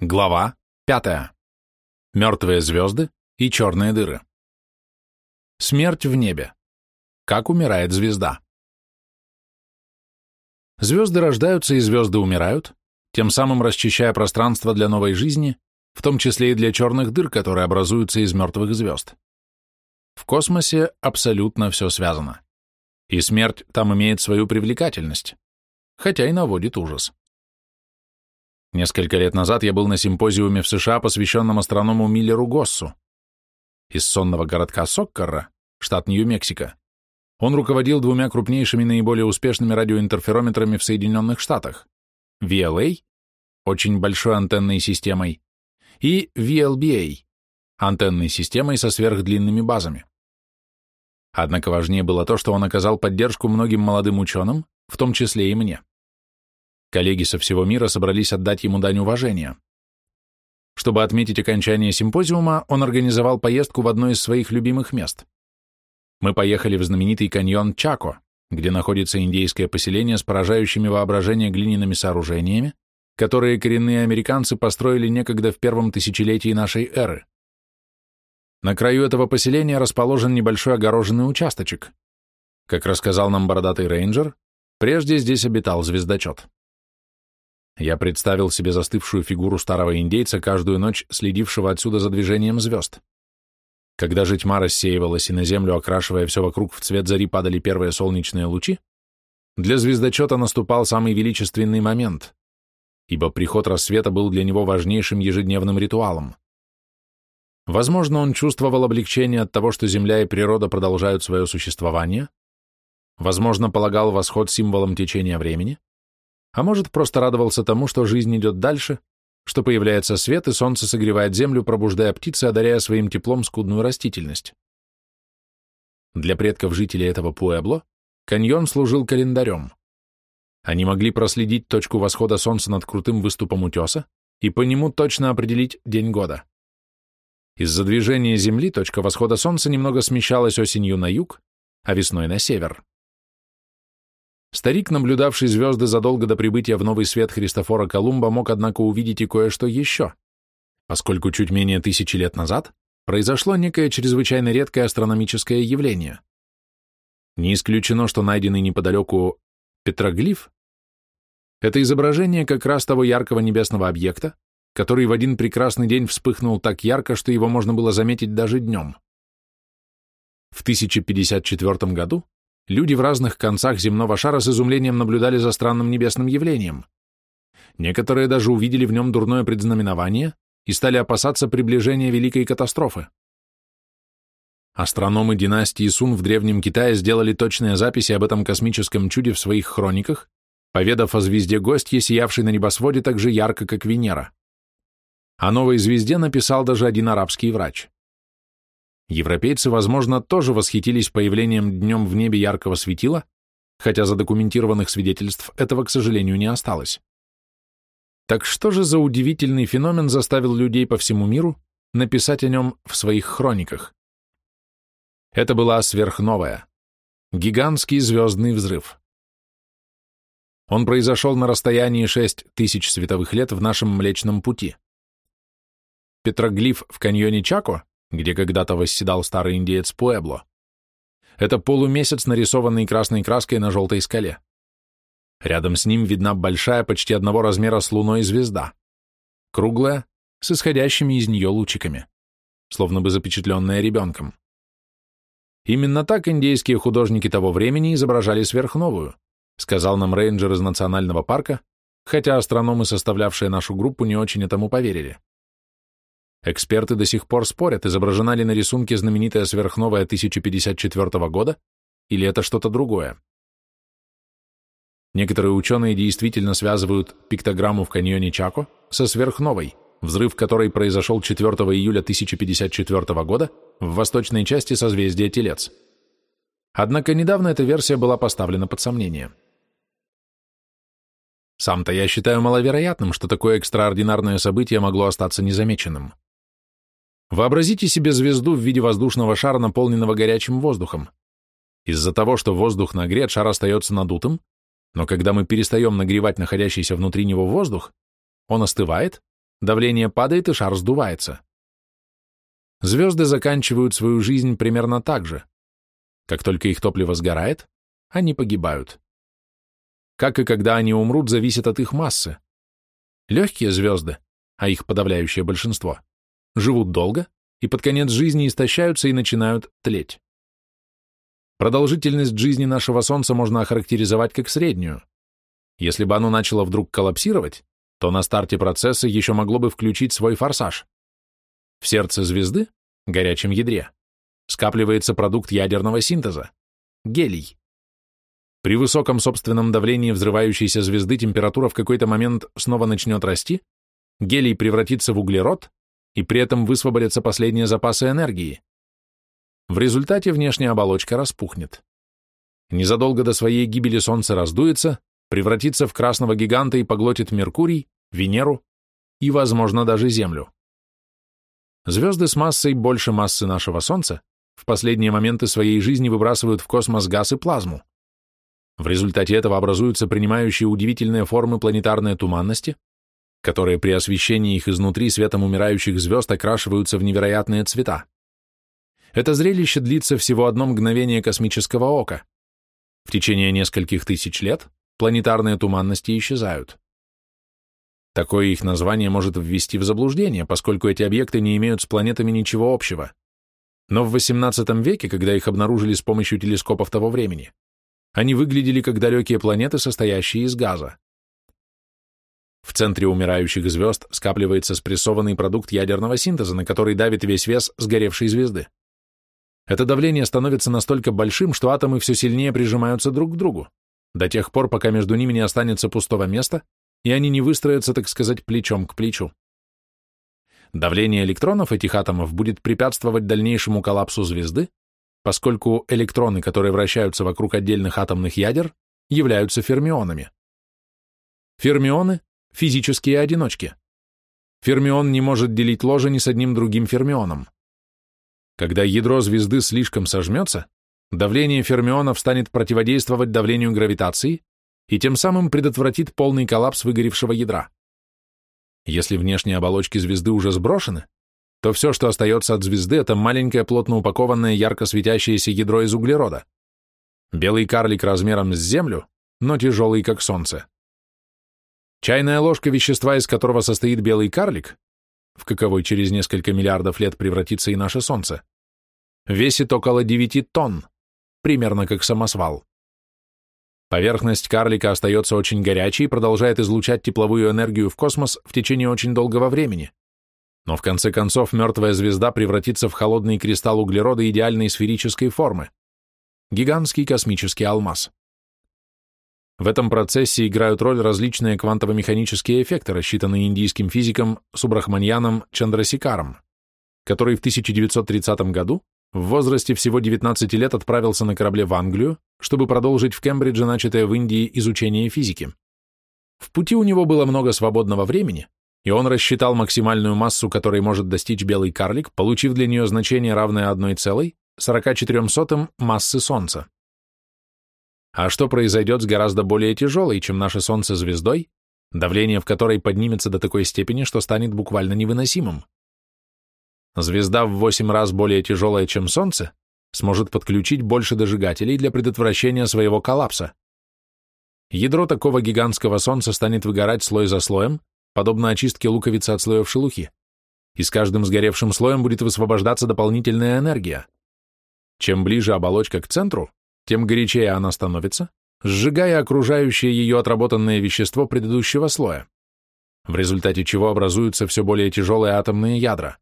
Глава 5. Мертвые звезды и черные дыры. Смерть в небе. Как умирает звезда. Звезды рождаются и звезды умирают, тем самым расчищая пространство для новой жизни, в том числе и для черных дыр, которые образуются из мертвых звезд. В космосе абсолютно все связано. И смерть там имеет свою привлекательность, хотя и наводит ужас. Несколько лет назад я был на симпозиуме в США, посвященном астроному Миллеру Госсу. Из сонного городка Соккара, штат Нью-Мексико, он руководил двумя крупнейшими наиболее успешными радиоинтерферометрами в Соединенных Штатах – VLA, очень большой антенной системой, и VLBA, антенной системой со сверхдлинными базами. Однако важнее было то, что он оказал поддержку многим молодым ученым, в том числе и мне. Коллеги со всего мира собрались отдать ему дань уважения. Чтобы отметить окончание симпозиума, он организовал поездку в одно из своих любимых мест. Мы поехали в знаменитый каньон Чако, где находится индейское поселение с поражающими воображение глиняными сооружениями, которые коренные американцы построили некогда в первом тысячелетии нашей эры. На краю этого поселения расположен небольшой огороженный участочек. Как рассказал нам бородатый рейнджер, прежде здесь обитал звездочет. Я представил себе застывшую фигуру старого индейца, каждую ночь следившего отсюда за движением звезд. Когда же тьма рассеивалась и на землю, окрашивая все вокруг в цвет зари, падали первые солнечные лучи, для звездочета наступал самый величественный момент, ибо приход рассвета был для него важнейшим ежедневным ритуалом. Возможно, он чувствовал облегчение от того, что Земля и природа продолжают свое существование, возможно, полагал восход символом течения времени, а может, просто радовался тому, что жизнь идет дальше, что появляется свет, и солнце согревает землю, пробуждая птицы, одаряя своим теплом скудную растительность. Для предков жителей этого Пуэбло каньон служил календарем. Они могли проследить точку восхода солнца над крутым выступом утеса и по нему точно определить день года. Из-за движения Земли точка восхода солнца немного смещалась осенью на юг, а весной на север. Старик, наблюдавший звезды задолго до прибытия в Новый Свет Христофора Колумба, мог, однако, увидеть и кое-что еще, поскольку чуть менее тысячи лет назад произошло некое чрезвычайно редкое астрономическое явление. Не исключено, что найденный неподалеку петроглиф — это изображение как раз того яркого небесного объекта, который в один прекрасный день вспыхнул так ярко, что его можно было заметить даже днем. В 1054 году люди в разных концах земного шара с изумлением наблюдали за странным небесным явлением. Некоторые даже увидели в нем дурное предзнаменование и стали опасаться приближения великой катастрофы. Астрономы династии Сун в Древнем Китае сделали точные записи об этом космическом чуде в своих хрониках, поведав о звезде гостье, сиявшей на небосводе так же ярко, как Венера. О новой звезде написал даже один арабский врач. Европейцы, возможно, тоже восхитились появлением днем в небе яркого светила, хотя задокументированных свидетельств этого, к сожалению, не осталось. Так что же за удивительный феномен заставил людей по всему миру написать о нем в своих хрониках? Это была сверхновая, гигантский звездный взрыв. Он произошел на расстоянии 6 тысяч световых лет в нашем Млечном Пути. Петроглиф в каньоне Чако где когда-то восседал старый индеец Пуэбло. Это полумесяц, нарисованный красной краской на желтой скале. Рядом с ним видна большая, почти одного размера с луной звезда. Круглая, с исходящими из нее лучиками, словно бы запечатленная ребенком. Именно так индейские художники того времени изображали сверхновую, сказал нам рейнджер из национального парка, хотя астрономы, составлявшие нашу группу, не очень этому поверили. Эксперты до сих пор спорят, изображена ли на рисунке знаменитая сверхновая 1054 года, или это что-то другое. Некоторые ученые действительно связывают пиктограмму в каньоне Чако со сверхновой, взрыв которой произошел 4 июля 1054 года в восточной части созвездия Телец. Однако недавно эта версия была поставлена под сомнение. Сам-то я считаю маловероятным, что такое экстраординарное событие могло остаться незамеченным. Вообразите себе звезду в виде воздушного шара, наполненного горячим воздухом. Из-за того, что воздух нагрет, шар остается надутым, но когда мы перестаем нагревать находящийся внутри него воздух, он остывает, давление падает и шар сдувается. Звезды заканчивают свою жизнь примерно так же. Как только их топливо сгорает, они погибают. Как и когда они умрут, зависит от их массы. Легкие звезды, а их подавляющее большинство, живут долго и под конец жизни истощаются и начинают тлеть. Продолжительность жизни нашего Солнца можно охарактеризовать как среднюю. Если бы оно начало вдруг коллапсировать, то на старте процесса еще могло бы включить свой форсаж. В сердце звезды, горячем ядре, скапливается продукт ядерного синтеза – гелий. При высоком собственном давлении взрывающейся звезды температура в какой-то момент снова начнет расти, гелий превратится в углерод, и при этом высвободятся последние запасы энергии. В результате внешняя оболочка распухнет. Незадолго до своей гибели Солнце раздуется, превратится в красного гиганта и поглотит Меркурий, Венеру и, возможно, даже Землю. Звезды с массой больше массы нашего Солнца в последние моменты своей жизни выбрасывают в космос газ и плазму. В результате этого образуются принимающие удивительные формы планетарные туманности, которые при освещении их изнутри светом умирающих звезд окрашиваются в невероятные цвета. Это зрелище длится всего одно мгновение космического ока. В течение нескольких тысяч лет планетарные туманности исчезают. Такое их название может ввести в заблуждение, поскольку эти объекты не имеют с планетами ничего общего. Но в XVIII веке, когда их обнаружили с помощью телескопов того времени, они выглядели как далекие планеты, состоящие из газа. В центре умирающих звезд скапливается спрессованный продукт ядерного синтеза, на который давит весь вес сгоревшей звезды. Это давление становится настолько большим, что атомы все сильнее прижимаются друг к другу, до тех пор, пока между ними не останется пустого места, и они не выстроятся, так сказать, плечом к плечу. Давление электронов этих атомов будет препятствовать дальнейшему коллапсу звезды, поскольку электроны, которые вращаются вокруг отдельных атомных ядер, являются фермионами. Фермионы – физические одиночки. Фермион не может делить ложе ни с одним другим фермионом. Когда ядро звезды слишком сожмется, давление фермионов станет противодействовать давлению гравитации и тем самым предотвратит полный коллапс выгоревшего ядра. Если внешние оболочки звезды уже сброшены, то все, что остается от звезды, это маленькое плотно упакованное ярко светящееся ядро из углерода. Белый карлик размером с Землю, но тяжелый, как Солнце. Чайная ложка вещества, из которого состоит белый карлик, в каковой через несколько миллиардов лет превратится и наше Солнце, весит около 9 тонн, примерно как самосвал. Поверхность карлика остается очень горячей и продолжает излучать тепловую энергию в космос в течение очень долгого времени. Но в конце концов мертвая звезда превратится в холодный кристалл углерода идеальной сферической формы. Гигантский космический алмаз. В этом процессе играют роль различные квантово-механические эффекты, рассчитанные индийским физиком Субрахманьяном Чандрасикаром, который в 1930 году в возрасте всего 19 лет отправился на корабле в Англию, чтобы продолжить в Кембридже начатое в Индии изучение физики. В пути у него было много свободного времени, и он рассчитал максимальную массу, которой может достичь белый карлик, получив для нее значение равное 1,44 массы Солнца. А что произойдет с гораздо более тяжелой, чем наше Солнце звездой, давление в которой поднимется до такой степени, что станет буквально невыносимым? Звезда в 8 раз более тяжелая, чем Солнце, сможет подключить больше дожигателей для предотвращения своего коллапса. Ядро такого гигантского Солнца станет выгорать слой за слоем, подобно очистке луковицы от слоев шелухи, и с каждым сгоревшим слоем будет высвобождаться дополнительная энергия. Чем ближе оболочка к центру, тем горячее она становится, сжигая окружающее ее отработанное вещество предыдущего слоя, в результате чего образуются все более тяжелые атомные ядра.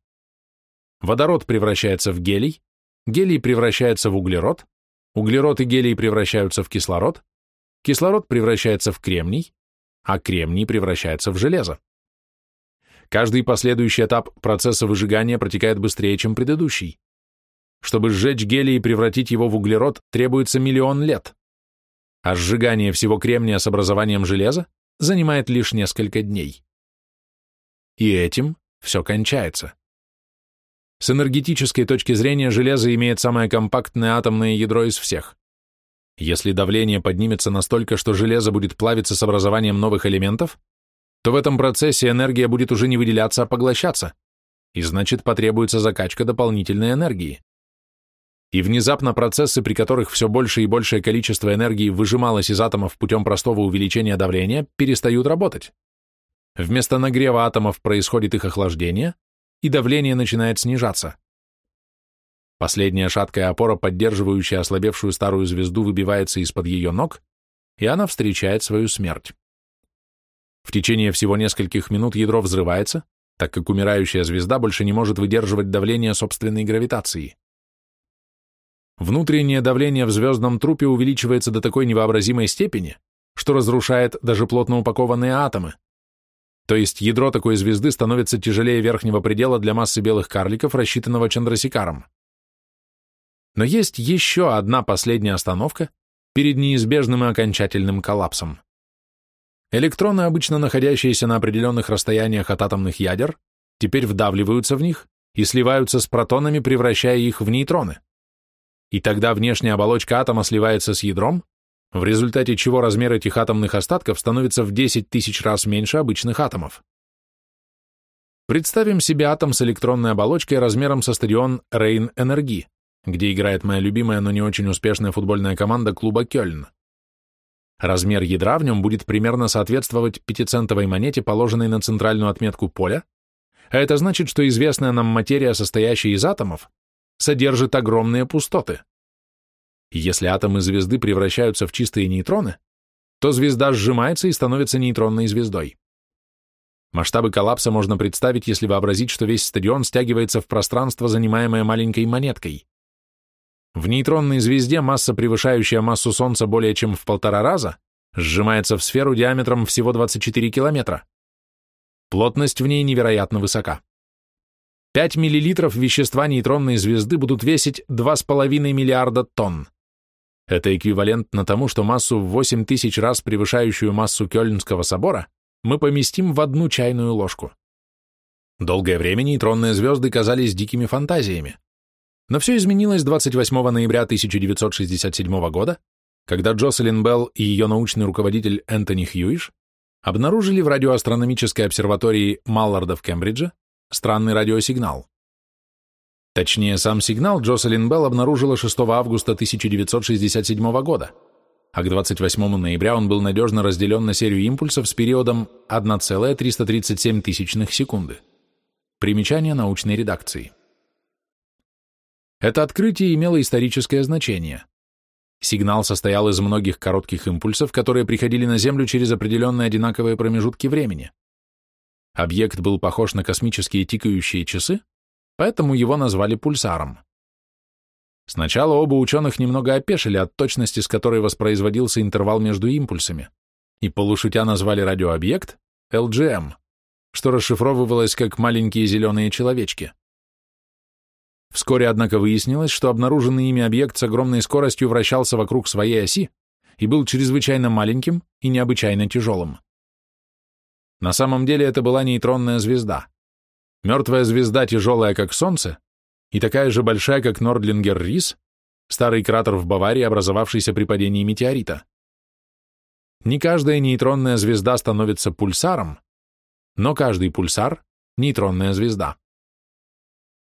Водород превращается в гелий, гелий превращается в углерод, углерод и гелий превращаются в кислород, кислород превращается в кремний, а кремний превращается в железо. Каждый последующий этап процесса выжигания протекает быстрее, чем предыдущий. Чтобы сжечь гелий и превратить его в углерод, требуется миллион лет. А сжигание всего кремния с образованием железа занимает лишь несколько дней. И этим все кончается. С энергетической точки зрения железо имеет самое компактное атомное ядро из всех. Если давление поднимется настолько, что железо будет плавиться с образованием новых элементов, то в этом процессе энергия будет уже не выделяться, а поглощаться, и значит потребуется закачка дополнительной энергии. И внезапно процессы, при которых все больше и большее количество энергии выжималось из атомов путем простого увеличения давления, перестают работать. Вместо нагрева атомов происходит их охлаждение, и давление начинает снижаться. Последняя шаткая опора, поддерживающая ослабевшую старую звезду, выбивается из-под ее ног, и она встречает свою смерть. В течение всего нескольких минут ядро взрывается, так как умирающая звезда больше не может выдерживать давление собственной гравитации. Внутреннее давление в звездном трупе увеличивается до такой невообразимой степени, что разрушает даже плотно упакованные атомы. То есть ядро такой звезды становится тяжелее верхнего предела для массы белых карликов, рассчитанного Чандрасикаром. Но есть еще одна последняя остановка перед неизбежным и окончательным коллапсом. Электроны, обычно находящиеся на определенных расстояниях от атомных ядер, теперь вдавливаются в них и сливаются с протонами, превращая их в нейтроны. И тогда внешняя оболочка атома сливается с ядром, в результате чего размер этих атомных остатков становится в 10 тысяч раз меньше обычных атомов. Представим себе атом с электронной оболочкой размером со стадион Рейн-Энерги, где играет моя любимая, но не очень успешная футбольная команда клуба Кёльн. Размер ядра в нем будет примерно соответствовать пятицентовой монете, положенной на центральную отметку поля, а это значит, что известная нам материя, состоящая из атомов, содержит огромные пустоты. Если атомы звезды превращаются в чистые нейтроны, то звезда сжимается и становится нейтронной звездой. Масштабы коллапса можно представить, если вообразить, что весь стадион стягивается в пространство, занимаемое маленькой монеткой. В нейтронной звезде масса, превышающая массу Солнца более чем в полтора раза, сжимается в сферу диаметром всего 24 километра. Плотность в ней невероятно высока. 5 мл вещества нейтронной звезды будут весить 2,5 миллиарда тонн. Это эквивалентно тому, что массу в 8 тысяч раз превышающую массу Кёльнского собора мы поместим в одну чайную ложку. Долгое время нейтронные звезды казались дикими фантазиями. Но все изменилось 28 ноября 1967 года, когда Джоселин Белл и ее научный руководитель Энтони Хьюиш обнаружили в радиоастрономической обсерватории Малларда в Кембридже странный радиосигнал. Точнее, сам сигнал Джоселин Белл обнаружила 6 августа 1967 года, а к 28 ноября он был надежно разделен на серию импульсов с периодом 1,337 секунды. Примечание научной редакции. Это открытие имело историческое значение. Сигнал состоял из многих коротких импульсов, которые приходили на Землю через определенные одинаковые промежутки времени. Объект был похож на космические тикающие часы, поэтому его назвали пульсаром. Сначала оба ученых немного опешили от точности, с которой воспроизводился интервал между импульсами, и полушутя назвали радиообъект LGM, что расшифровывалось как «маленькие зеленые человечки». Вскоре, однако, выяснилось, что обнаруженный ими объект с огромной скоростью вращался вокруг своей оси и был чрезвычайно маленьким и необычайно тяжелым. На самом деле это была нейтронная звезда. Мертвая звезда, тяжелая, как Солнце, и такая же большая, как Нордлингер-Рис, старый кратер в Баварии, образовавшийся при падении метеорита. Не каждая нейтронная звезда становится пульсаром, но каждый пульсар — нейтронная звезда.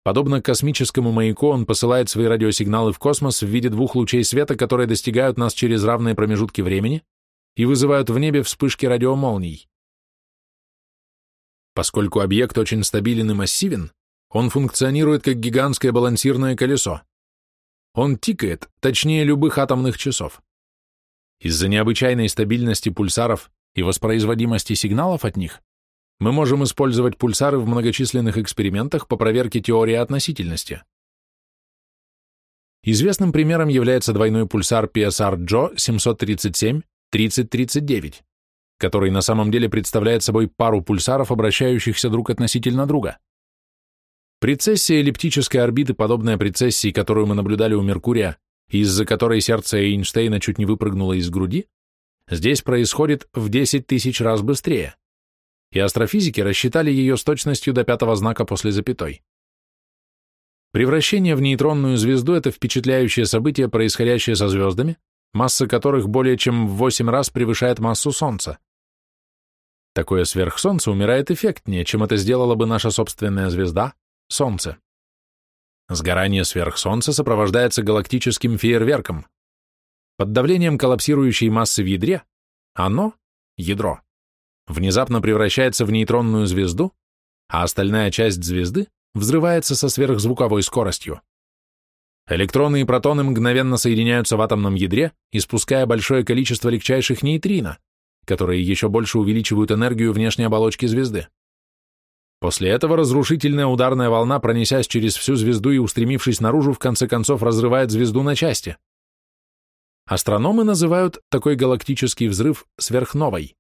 Подобно космическому маяку, он посылает свои радиосигналы в космос в виде двух лучей света, которые достигают нас через равные промежутки времени и вызывают в небе вспышки радиомолний. Поскольку объект очень стабилен и массивен, он функционирует как гигантское балансирное колесо. Он тикает, точнее любых атомных часов. Из-за необычайной стабильности пульсаров и воспроизводимости сигналов от них, мы можем использовать пульсары в многочисленных экспериментах по проверке теории относительности. Известным примером является двойной пульсар PSR-JO 737-3039, который на самом деле представляет собой пару пульсаров, обращающихся друг относительно друга. Прецессия эллиптической орбиты, подобная прецессии, которую мы наблюдали у Меркурия, из-за которой сердце Эйнштейна чуть не выпрыгнуло из груди, здесь происходит в 10 тысяч раз быстрее и астрофизики рассчитали ее с точностью до пятого знака после запятой. Превращение в нейтронную звезду – это впечатляющее событие, происходящее со звездами, масса которых более чем в 8 раз превышает массу Солнца. Такое сверхсолнце умирает эффектнее, чем это сделала бы наша собственная звезда — Солнце. Сгорание сверхсолнца сопровождается галактическим фейерверком. Под давлением коллапсирующей массы в ядре оно, ядро, внезапно превращается в нейтронную звезду, а остальная часть звезды взрывается со сверхзвуковой скоростью. Электроны и протоны мгновенно соединяются в атомном ядре, испуская большое количество легчайших нейтрино, которые еще больше увеличивают энергию внешней оболочки звезды. После этого разрушительная ударная волна, пронесясь через всю звезду и устремившись наружу, в конце концов разрывает звезду на части. Астрономы называют такой галактический взрыв сверхновой.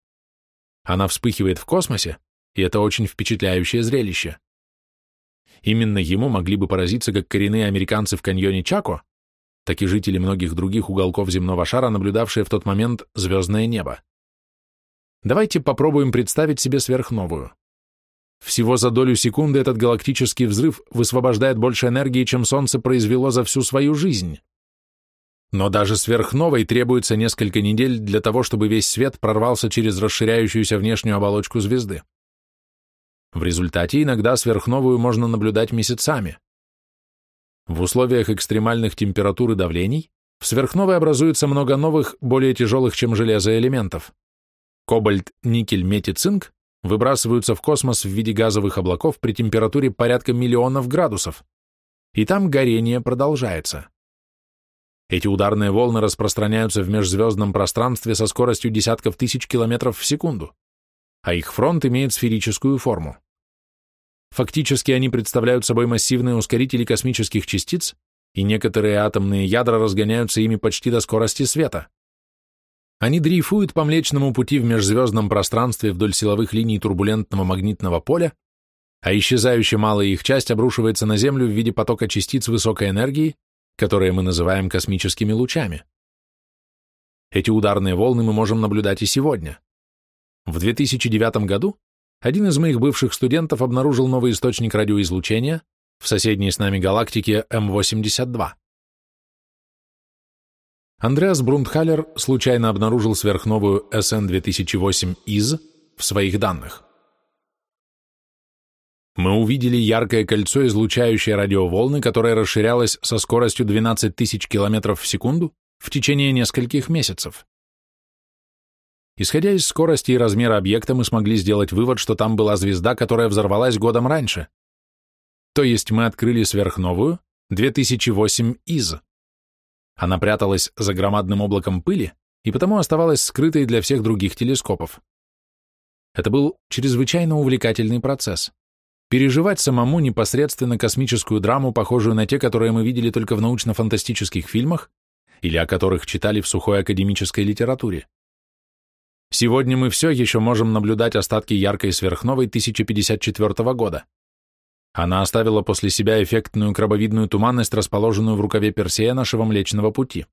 Она вспыхивает в космосе, и это очень впечатляющее зрелище. Именно ему могли бы поразиться как коренные американцы в каньоне Чако, так и жители многих других уголков земного шара, наблюдавшие в тот момент звездное небо. Давайте попробуем представить себе сверхновую. Всего за долю секунды этот галактический взрыв высвобождает больше энергии, чем Солнце произвело за всю свою жизнь. Но даже сверхновой требуется несколько недель для того, чтобы весь свет прорвался через расширяющуюся внешнюю оболочку звезды. В результате иногда сверхновую можно наблюдать месяцами. В условиях экстремальных температур и давлений в сверхновой образуется много новых, более тяжелых, чем железо, элементов. Кобальт, никель, медь и цинк выбрасываются в космос в виде газовых облаков при температуре порядка миллионов градусов, и там горение продолжается. Эти ударные волны распространяются в межзвездном пространстве со скоростью десятков тысяч километров в секунду, а их фронт имеет сферическую форму. Фактически они представляют собой массивные ускорители космических частиц, и некоторые атомные ядра разгоняются ими почти до скорости света. Они дрейфуют по Млечному пути в межзвездном пространстве вдоль силовых линий турбулентного магнитного поля, а исчезающая малая их часть обрушивается на Землю в виде потока частиц высокой энергии, которые мы называем космическими лучами. Эти ударные волны мы можем наблюдать и сегодня. В 2009 году один из моих бывших студентов обнаружил новый источник радиоизлучения в соседней с нами галактике М82. Андреас Брунтхалер случайно обнаружил сверхновую SN2008 из в своих данных. Мы увидели яркое кольцо, излучающее радиоволны, которое расширялось со скоростью 12 тысяч километров в секунду в течение нескольких месяцев. Исходя из скорости и размера объекта, мы смогли сделать вывод, что там была звезда, которая взорвалась годом раньше. То есть мы открыли сверхновую 2008 ИЗ. Она пряталась за громадным облаком пыли и потому оставалась скрытой для всех других телескопов. Это был чрезвычайно увлекательный процесс. Переживать самому непосредственно космическую драму, похожую на те, которые мы видели только в научно-фантастических фильмах или о которых читали в сухой академической литературе. Сегодня мы все еще можем наблюдать остатки яркой сверхновой 1054 года. Она оставила после себя эффектную крабовидную туманность, расположенную в рукаве Персея нашего Млечного Пути.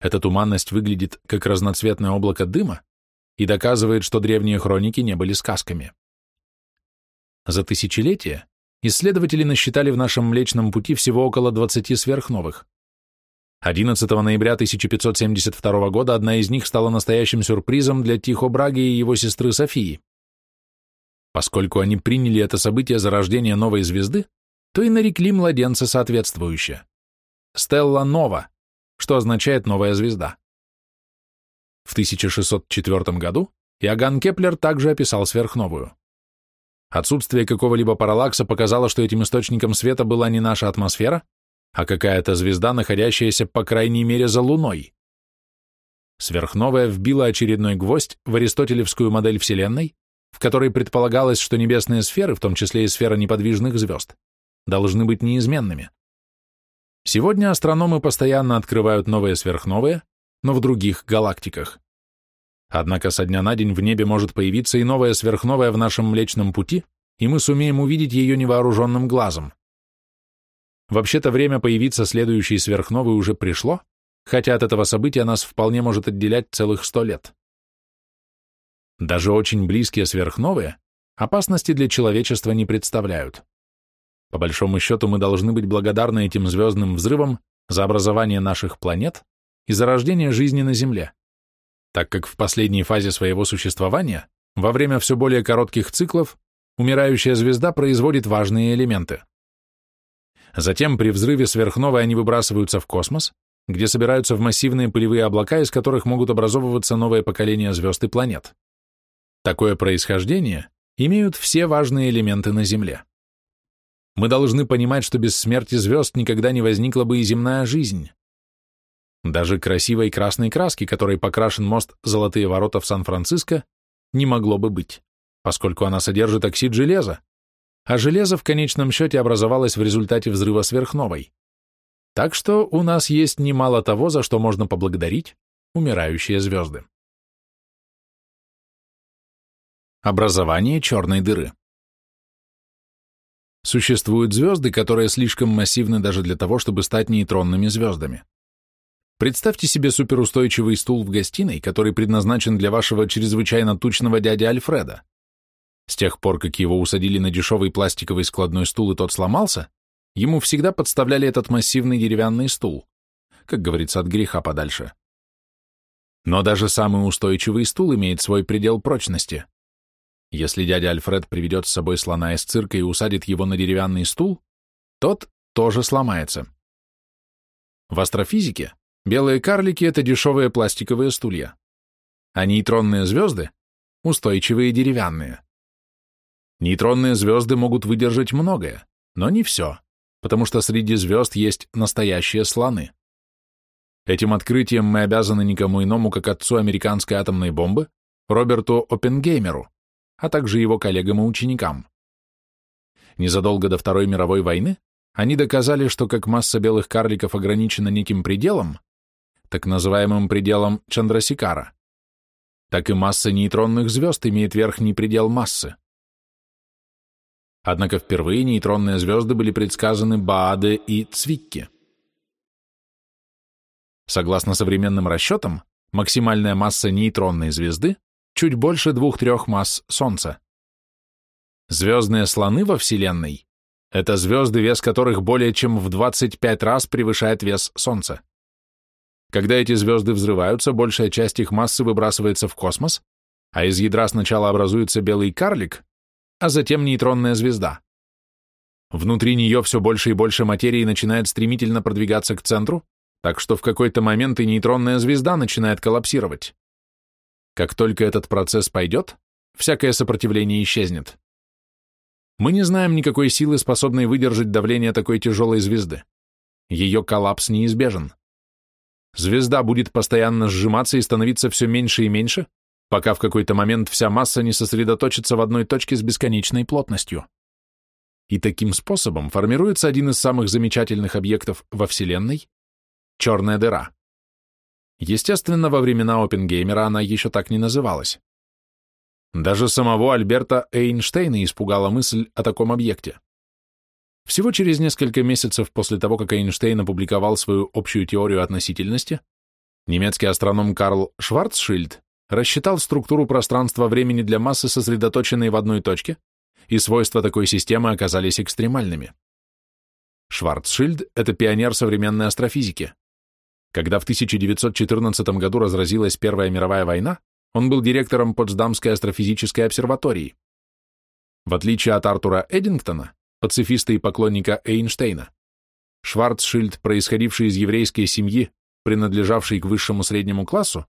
Эта туманность выглядит как разноцветное облако дыма и доказывает, что древние хроники не были сказками. За тысячелетия исследователи насчитали в нашем Млечном Пути всего около 20 сверхновых. 11 ноября 1572 года одна из них стала настоящим сюрпризом для Тихо Браги и его сестры Софии. Поскольку они приняли это событие за рождение новой звезды, то и нарекли младенца соответствующе. Stella Nova, что означает «новая звезда». В 1604 году Иоганн Кеплер также описал сверхновую. Отсутствие какого-либо параллакса показало, что этим источником света была не наша атмосфера, а какая-то звезда, находящаяся по крайней мере за Луной. Сверхновая вбила очередной гвоздь в аристотелевскую модель Вселенной, в которой предполагалось, что небесные сферы, в том числе и сфера неподвижных звезд, должны быть неизменными. Сегодня астрономы постоянно открывают новые сверхновые, но в других галактиках. Однако со дня на день в небе может появиться и новая сверхновая в нашем Млечном Пути, и мы сумеем увидеть ее невооруженным глазом. Вообще-то время появиться следующей сверхновой уже пришло, хотя от этого события нас вполне может отделять целых сто лет. Даже очень близкие сверхновые опасности для человечества не представляют. По большому счету мы должны быть благодарны этим звездным взрывам за образование наших планет и за рождение жизни на Земле, так как в последней фазе своего существования во время все более коротких циклов умирающая звезда производит важные элементы. Затем при взрыве сверхновой они выбрасываются в космос, где собираются в массивные пылевые облака, из которых могут образовываться новое поколение звезд и планет. Такое происхождение имеют все важные элементы на Земле. Мы должны понимать, что без смерти звезд никогда не возникла бы и земная жизнь. Даже красивой красной краски, которой покрашен мост «Золотые ворота» в Сан-Франциско, не могло бы быть, поскольку она содержит оксид железа, а железо в конечном счете образовалось в результате взрыва сверхновой. Так что у нас есть немало того, за что можно поблагодарить умирающие звезды. Образование черной дыры Существуют звезды, которые слишком массивны даже для того, чтобы стать нейтронными звездами. Представьте себе суперустойчивый стул в гостиной, который предназначен для вашего чрезвычайно тучного дяди Альфреда. С тех пор, как его усадили на дешевый пластиковый складной стул и тот сломался, ему всегда подставляли этот массивный деревянный стул, как говорится, от греха подальше. Но даже самый устойчивый стул имеет свой предел прочности. Если дядя Альфред приведет с собой слона из цирка и усадит его на деревянный стул, тот тоже сломается. В астрофизике Белые карлики — это дешевые пластиковые стулья, а нейтронные звезды — устойчивые деревянные. Нейтронные звезды могут выдержать многое, но не все, потому что среди звезд есть настоящие слоны. Этим открытием мы обязаны никому иному, как отцу американской атомной бомбы, Роберту Оппенгеймеру, а также его коллегам и ученикам. Незадолго до Второй мировой войны они доказали, что как масса белых карликов ограничена неким пределом, так называемым пределом Чандрасикара, так и масса нейтронных звезд имеет верхний предел массы. Однако впервые нейтронные звезды были предсказаны Бааде и Цвикки. Согласно современным расчетам, максимальная масса нейтронной звезды чуть больше двух-трех масс Солнца. Звездные слоны во Вселенной — это звезды, вес которых более чем в 25 раз превышает вес Солнца. Когда эти звезды взрываются, большая часть их массы выбрасывается в космос, а из ядра сначала образуется белый карлик, а затем нейтронная звезда. Внутри нее все больше и больше материи начинает стремительно продвигаться к центру, так что в какой-то момент и нейтронная звезда начинает коллапсировать. Как только этот процесс пойдет, всякое сопротивление исчезнет. Мы не знаем никакой силы, способной выдержать давление такой тяжелой звезды. Ее коллапс неизбежен. Звезда будет постоянно сжиматься и становиться все меньше и меньше, пока в какой-то момент вся масса не сосредоточится в одной точке с бесконечной плотностью. И таким способом формируется один из самых замечательных объектов во Вселенной — черная дыра. Естественно, во времена Оппенгеймера она еще так не называлась. Даже самого Альберта Эйнштейна испугала мысль о таком объекте. Всего через несколько месяцев после того, как Эйнштейн опубликовал свою общую теорию относительности, немецкий астроном Карл Шварцшильд рассчитал структуру пространства-времени для массы, сосредоточенной в одной точке, и свойства такой системы оказались экстремальными. Шварцшильд – это пионер современной астрофизики. Когда в 1914 году разразилась Первая мировая война, он был директором Потсдамской астрофизической обсерватории. В отличие от Артура Эдингтона, пацифиста и поклонника Эйнштейна. Шварцшильд, происходивший из еврейской семьи, принадлежавший к высшему среднему классу,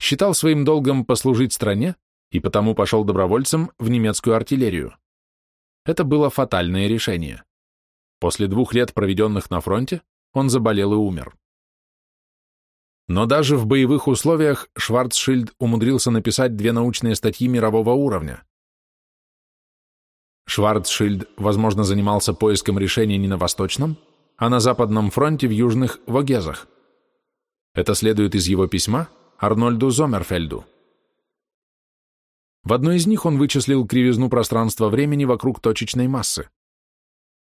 считал своим долгом послужить стране и потому пошел добровольцем в немецкую артиллерию. Это было фатальное решение. После двух лет, проведенных на фронте, он заболел и умер. Но даже в боевых условиях Шварцшильд умудрился написать две научные статьи мирового уровня. Шварцшильд, возможно, занимался поиском решения не на Восточном, а на Западном фронте в Южных Вогезах. Это следует из его письма Арнольду Зомерфельду. В одной из них он вычислил кривизну пространства-времени вокруг точечной массы.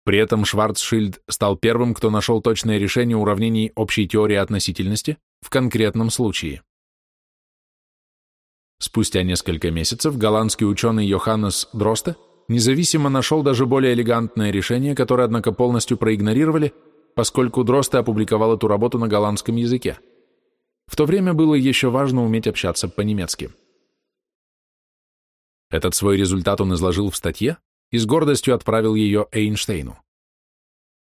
При этом Шварцшильд стал первым, кто нашел точное решение уравнений общей теории относительности в конкретном случае. Спустя несколько месяцев голландский ученый Йоханнес Дросте независимо нашел даже более элегантное решение, которое, однако, полностью проигнорировали, поскольку Дросте опубликовал эту работу на голландском языке. В то время было еще важно уметь общаться по-немецки. Этот свой результат он изложил в статье и с гордостью отправил ее Эйнштейну.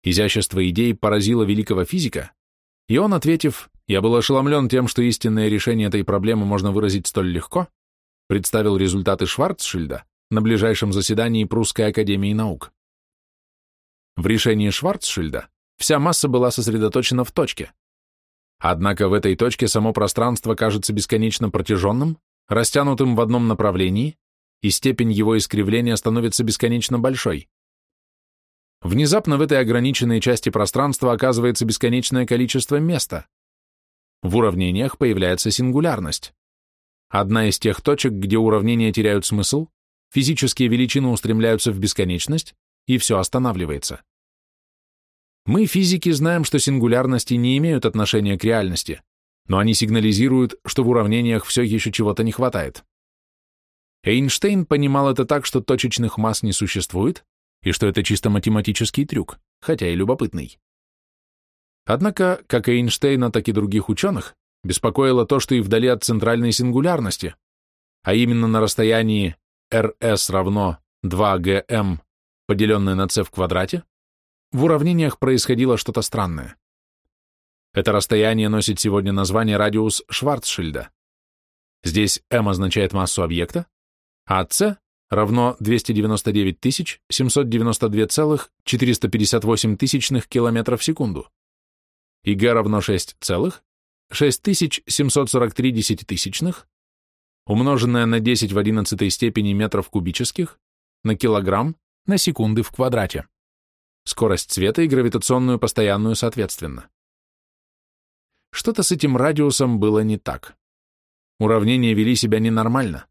Изящество идей поразило великого физика, и он, ответив, «Я был ошеломлен тем, что истинное решение этой проблемы можно выразить столь легко», представил результаты Шварцшильда на ближайшем заседании Прусской академии наук. В решении Шварцшильда вся масса была сосредоточена в точке. Однако в этой точке само пространство кажется бесконечно протяженным, растянутым в одном направлении, и степень его искривления становится бесконечно большой. Внезапно в этой ограниченной части пространства оказывается бесконечное количество места. В уравнениях появляется сингулярность. Одна из тех точек, где уравнения теряют смысл, физические величины устремляются в бесконечность, и все останавливается. Мы, физики, знаем, что сингулярности не имеют отношения к реальности, но они сигнализируют, что в уравнениях все еще чего-то не хватает. Эйнштейн понимал это так, что точечных масс не существует, и что это чисто математический трюк, хотя и любопытный. Однако, как и Эйнштейна, так и других ученых, беспокоило то, что и вдали от центральной сингулярности, а именно на расстоянии rs равно 2gm, поделенное на c в квадрате, в уравнениях происходило что-то странное. Это расстояние носит сегодня название радиус Шварцшильда. Здесь m означает массу объекта, а c равно 299 792,458 тысячных километров в секунду, и g равно 6 целых 6743 десятитысячных, умноженное на 10 в 11 степени метров кубических, на килограмм, на секунды в квадрате. Скорость света и гравитационную постоянную соответственно. Что-то с этим радиусом было не так. Уравнения вели себя ненормально.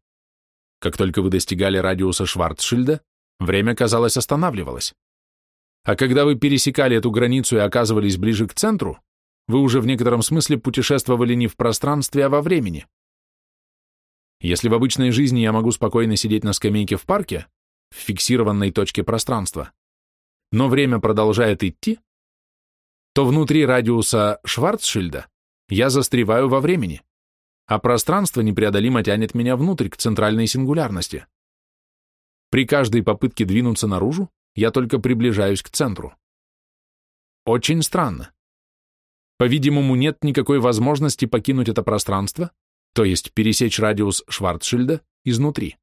Как только вы достигали радиуса Шварцшильда, время, казалось, останавливалось. А когда вы пересекали эту границу и оказывались ближе к центру, вы уже в некотором смысле путешествовали не в пространстве, а во времени. Если в обычной жизни я могу спокойно сидеть на скамейке в парке, в фиксированной точке пространства, но время продолжает идти, то внутри радиуса Шварцшильда я застреваю во времени а пространство непреодолимо тянет меня внутрь, к центральной сингулярности. При каждой попытке двинуться наружу я только приближаюсь к центру. Очень странно. По-видимому, нет никакой возможности покинуть это пространство, то есть пересечь радиус Шварцшильда изнутри.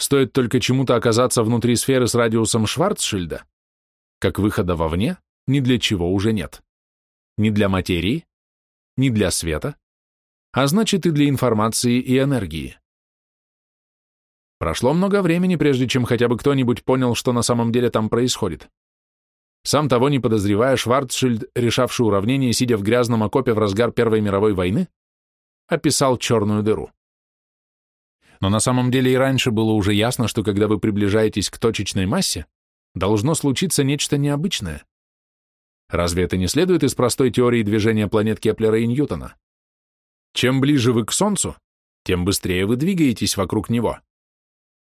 Стоит только чему-то оказаться внутри сферы с радиусом Шварцшильда, как выхода вовне ни для чего уже нет. Ни для материи, ни для света, а значит и для информации и энергии. Прошло много времени, прежде чем хотя бы кто-нибудь понял, что на самом деле там происходит. Сам того не подозревая, Шварцшильд, решавший уравнение, сидя в грязном окопе в разгар Первой мировой войны, описал черную дыру. Но на самом деле и раньше было уже ясно, что когда вы приближаетесь к точечной массе, должно случиться нечто необычное. Разве это не следует из простой теории движения планет Кеплера и Ньютона? Чем ближе вы к Солнцу, тем быстрее вы двигаетесь вокруг него.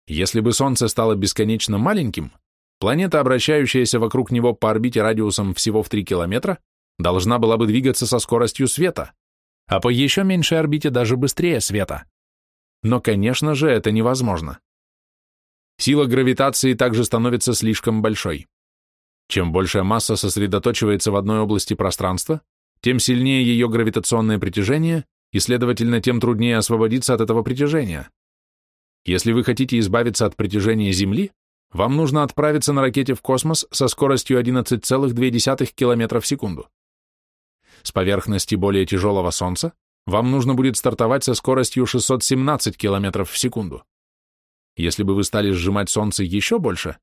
Если бы Солнце стало бесконечно маленьким, планета, обращающаяся вокруг него по орбите радиусом всего в 3 километра, должна была бы двигаться со скоростью света, а по еще меньшей орбите даже быстрее света. Но, конечно же, это невозможно. Сила гравитации также становится слишком большой. Чем большая масса сосредоточивается в одной области пространства, тем сильнее ее гравитационное притяжение, и, следовательно, тем труднее освободиться от этого притяжения. Если вы хотите избавиться от притяжения Земли, вам нужно отправиться на ракете в космос со скоростью 11,2 км в секунду. С поверхности более тяжелого Солнца вам нужно будет стартовать со скоростью 617 км в секунду. Если бы вы стали сжимать Солнце еще больше,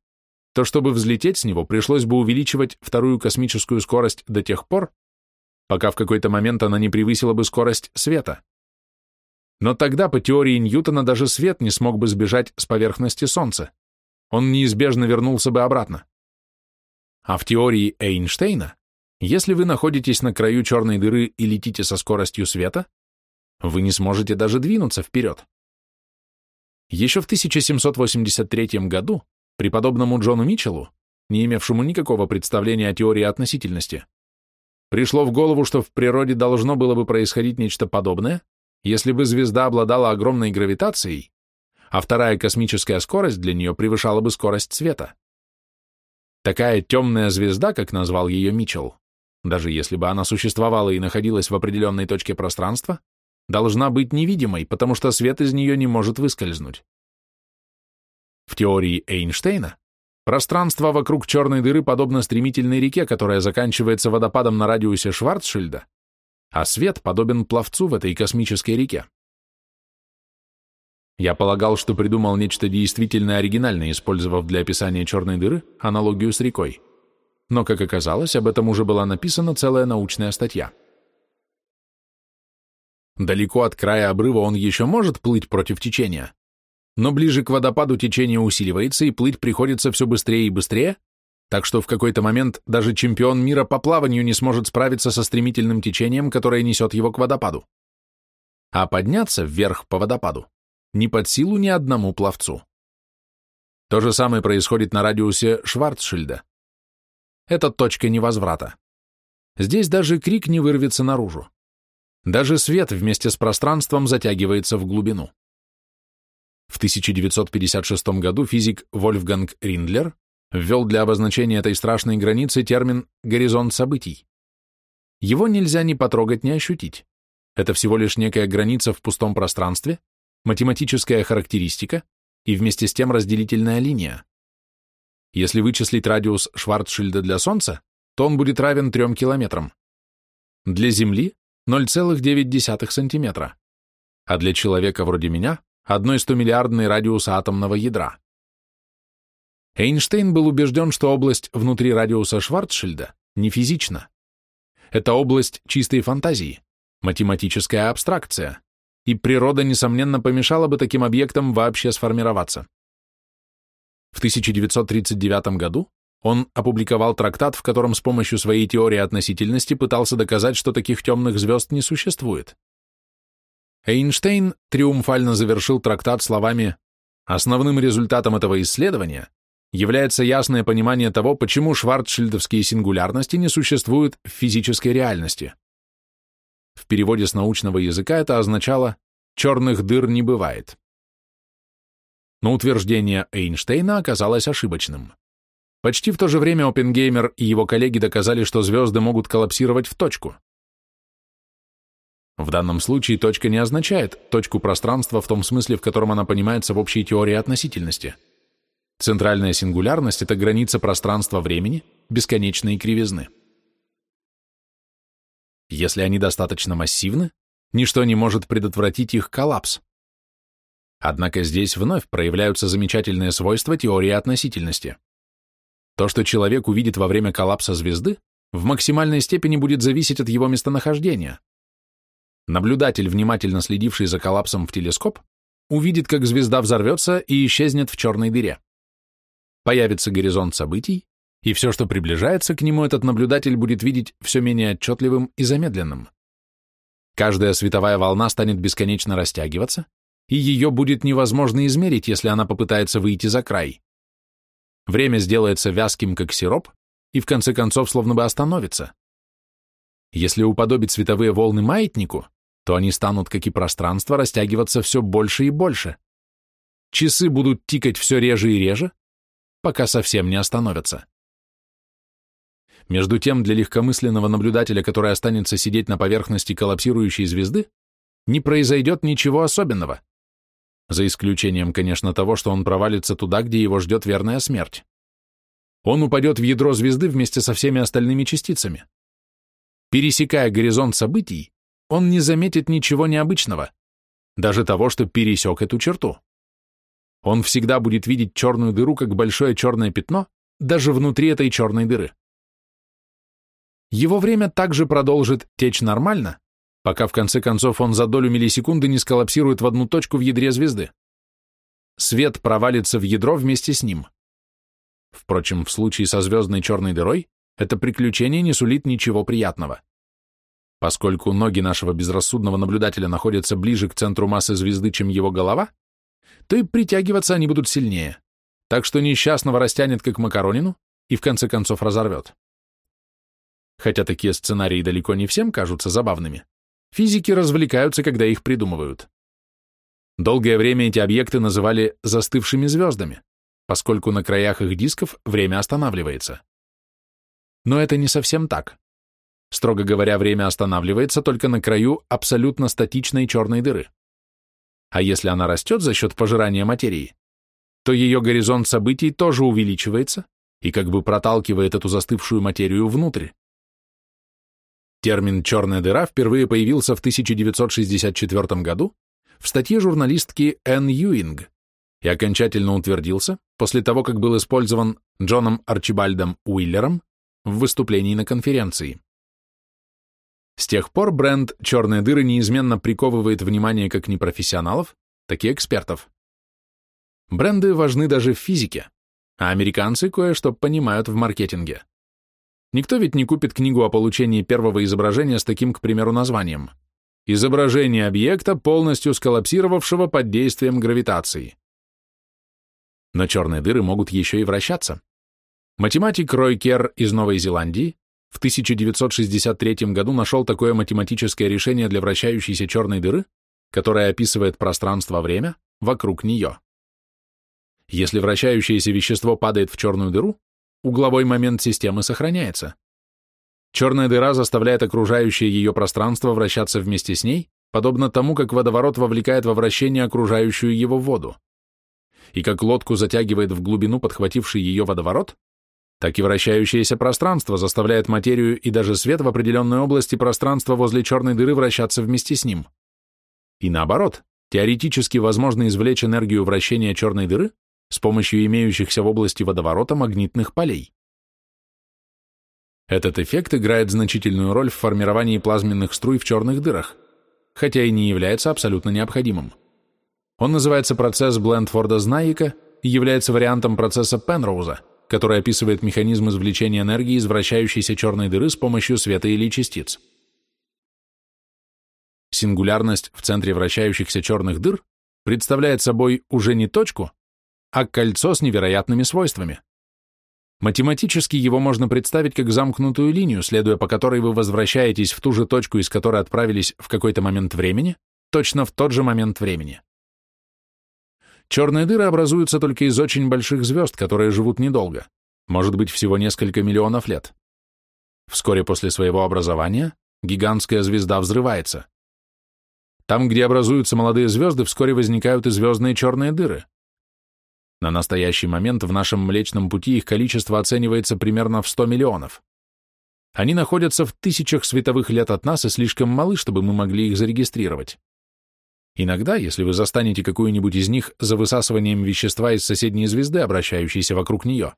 то чтобы взлететь с него, пришлось бы увеличивать вторую космическую скорость до тех пор, пока в какой-то момент она не превысила бы скорость света. Но тогда, по теории Ньютона, даже свет не смог бы сбежать с поверхности Солнца. Он неизбежно вернулся бы обратно. А в теории Эйнштейна, если вы находитесь на краю черной дыры и летите со скоростью света, вы не сможете даже двинуться вперед. Еще в 1783 году преподобному Джону Митчеллу, не имевшему никакого представления о теории относительности, Пришло в голову, что в природе должно было бы происходить нечто подобное, если бы звезда обладала огромной гравитацией, а вторая космическая скорость для нее превышала бы скорость света. Такая темная звезда, как назвал ее Митчелл, даже если бы она существовала и находилась в определенной точке пространства, должна быть невидимой, потому что свет из нее не может выскользнуть. В теории Эйнштейна пространство вокруг черной дыры подобно стремительной реке, которая заканчивается водопадом на радиусе Шварцшильда, а свет подобен пловцу в этой космической реке. Я полагал, что придумал нечто действительно оригинальное, использовав для описания черной дыры аналогию с рекой. Но, как оказалось, об этом уже была написана целая научная статья. Далеко от края обрыва он еще может плыть против течения, но ближе к водопаду течение усиливается, и плыть приходится все быстрее и быстрее, так что в какой-то момент даже чемпион мира по плаванию не сможет справиться со стремительным течением, которое несет его к водопаду. А подняться вверх по водопаду не под силу ни одному пловцу. То же самое происходит на радиусе Шварцшильда. Это точка невозврата. Здесь даже крик не вырвется наружу. Даже свет вместе с пространством затягивается в глубину. В 1956 году физик Вольфганг Риндлер ввел для обозначения этой страшной границы термин «горизонт событий». Его нельзя ни потрогать, ни ощутить. Это всего лишь некая граница в пустом пространстве, математическая характеристика и вместе с тем разделительная линия. Если вычислить радиус Шварцшильда для Солнца, то он будет равен 3 километрам. Для Земли – 0,9 сантиметра, а для человека вроде меня – 1 100-миллиардный радиус атомного ядра. Эйнштейн был убежден, что область внутри радиуса Шварцшильда не физична. Это область чистой фантазии, математическая абстракция, и природа, несомненно, помешала бы таким объектам вообще сформироваться. В 1939 году он опубликовал трактат, в котором с помощью своей теории относительности пытался доказать, что таких темных звезд не существует. Эйнштейн триумфально завершил трактат словами «Основным результатом этого исследования является ясное понимание того, почему шварцшильдовские сингулярности не существуют в физической реальности». В переводе с научного языка это означало «черных дыр не бывает». Но утверждение Эйнштейна оказалось ошибочным. Почти в то же время Оппенгеймер и его коллеги доказали, что звезды могут коллапсировать в точку. В данном случае точка не означает точку пространства в том смысле, в котором она понимается в общей теории относительности. Центральная сингулярность – это граница пространства-времени, бесконечной кривизны. Если они достаточно массивны, ничто не может предотвратить их коллапс. Однако здесь вновь проявляются замечательные свойства теории относительности. То, что человек увидит во время коллапса звезды, в максимальной степени будет зависеть от его местонахождения. Наблюдатель, внимательно следивший за коллапсом в телескоп, увидит, как звезда взорвется и исчезнет в черной дыре. Появится горизонт событий, и все, что приближается к нему, этот наблюдатель будет видеть все менее отчетливым и замедленным. Каждая световая волна станет бесконечно растягиваться, и ее будет невозможно измерить, если она попытается выйти за край. Время сделается вязким, как сироп, и в конце концов словно бы остановится. Если уподобить световые волны маятнику, то они станут, как и пространство, растягиваться все больше и больше. Часы будут тикать все реже и реже, пока совсем не остановятся. Между тем, для легкомысленного наблюдателя, который останется сидеть на поверхности коллапсирующей звезды, не произойдет ничего особенного. За исключением, конечно, того, что он провалится туда, где его ждет верная смерть. Он упадет в ядро звезды вместе со всеми остальными частицами. Пересекая горизонт событий, он не заметит ничего необычного, даже того, что пересек эту черту. Он всегда будет видеть черную дыру как большое черное пятно, даже внутри этой черной дыры. Его время также продолжит течь нормально, пока в конце концов он за долю миллисекунды не сколлапсирует в одну точку в ядре звезды. Свет провалится в ядро вместе с ним. Впрочем, в случае со звездной черной дырой это приключение не сулит ничего приятного. Поскольку ноги нашего безрассудного наблюдателя находятся ближе к центру массы звезды, чем его голова, то и притягиваться они будут сильнее, так что несчастного растянет как макаронину и в конце концов разорвет. Хотя такие сценарии далеко не всем кажутся забавными, физики развлекаются, когда их придумывают. Долгое время эти объекты называли застывшими звездами, поскольку на краях их дисков время останавливается. Но это не совсем так. Строго говоря, время останавливается только на краю абсолютно статичной черной дыры. А если она растет за счет пожирания материи, то ее горизонт событий тоже увеличивается и как бы проталкивает эту застывшую материю внутрь. Термин «черная дыра» впервые появился в 1964 году в статье журналистки Энн Юинг и окончательно утвердился после того, как был использован Джоном Арчибальдом Уиллером в выступлении на конференции. С тех пор бренд «Черные дыры» неизменно приковывает внимание как непрофессионалов, так и экспертов. Бренды важны даже в физике, а американцы кое-что понимают в маркетинге. Никто ведь не купит книгу о получении первого изображения с таким, к примеру, названием «Изображение объекта, полностью сколлапсировавшего под действием гравитации». Но черные дыры могут еще и вращаться. Математик Рой Керр из Новой Зеландии в 1963 году нашел такое математическое решение для вращающейся черной дыры, которое описывает пространство-время вокруг нее. Если вращающееся вещество падает в черную дыру, угловой момент системы сохраняется. Черная дыра заставляет окружающее ее пространство вращаться вместе с ней, подобно тому, как водоворот вовлекает во вращение окружающую его воду и как лодку затягивает в глубину подхвативший ее водоворот, так и вращающееся пространство заставляет материю и даже свет в определенной области пространства возле черной дыры вращаться вместе с ним. И наоборот, теоретически возможно извлечь энергию вращения черной дыры с помощью имеющихся в области водоворота магнитных полей. Этот эффект играет значительную роль в формировании плазменных струй в черных дырах, хотя и не является абсолютно необходимым. Он называется процесс Блендфорда-Знаика и является вариантом процесса Пенроуза, который описывает механизм извлечения энергии из вращающейся черной дыры с помощью света или частиц. Сингулярность в центре вращающихся черных дыр представляет собой уже не точку, а кольцо с невероятными свойствами. Математически его можно представить как замкнутую линию, следуя по которой вы возвращаетесь в ту же точку, из которой отправились в какой-то момент времени, точно в тот же момент времени. Черные дыры образуются только из очень больших звезд, которые живут недолго, может быть, всего несколько миллионов лет. Вскоре после своего образования гигантская звезда взрывается. Там, где образуются молодые звезды, вскоре возникают и звездные черные дыры. На настоящий момент в нашем Млечном Пути их количество оценивается примерно в 100 миллионов. Они находятся в тысячах световых лет от нас и слишком малы, чтобы мы могли их зарегистрировать. Иногда, если вы застанете какую-нибудь из них за высасыванием вещества из соседней звезды, обращающейся вокруг нее,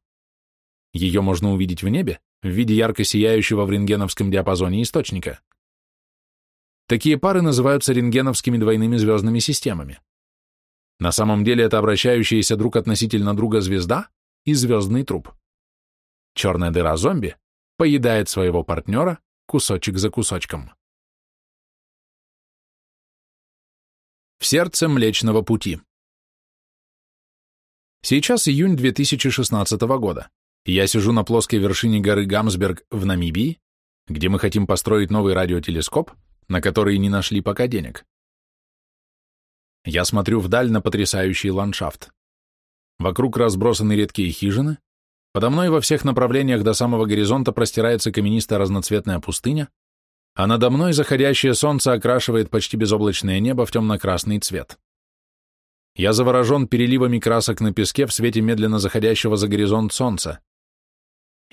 ее можно увидеть в небе в виде ярко сияющего в рентгеновском диапазоне источника. Такие пары называются рентгеновскими двойными звездными системами. На самом деле это обращающаяся друг относительно друга звезда и звездный труп. Черная дыра зомби поедает своего партнера кусочек за кусочком. В сердце Млечного Пути. Сейчас июнь 2016 года, я сижу на плоской вершине горы Гамсберг в Намибии, где мы хотим построить новый радиотелескоп, на который не нашли пока денег. Я смотрю вдаль на потрясающий ландшафт. Вокруг разбросаны редкие хижины, подо мной во всех направлениях до самого горизонта простирается каменистая разноцветная пустыня, а надо мной заходящее солнце окрашивает почти безоблачное небо в темно-красный цвет. Я заворожен переливами красок на песке в свете медленно заходящего за горизонт солнца.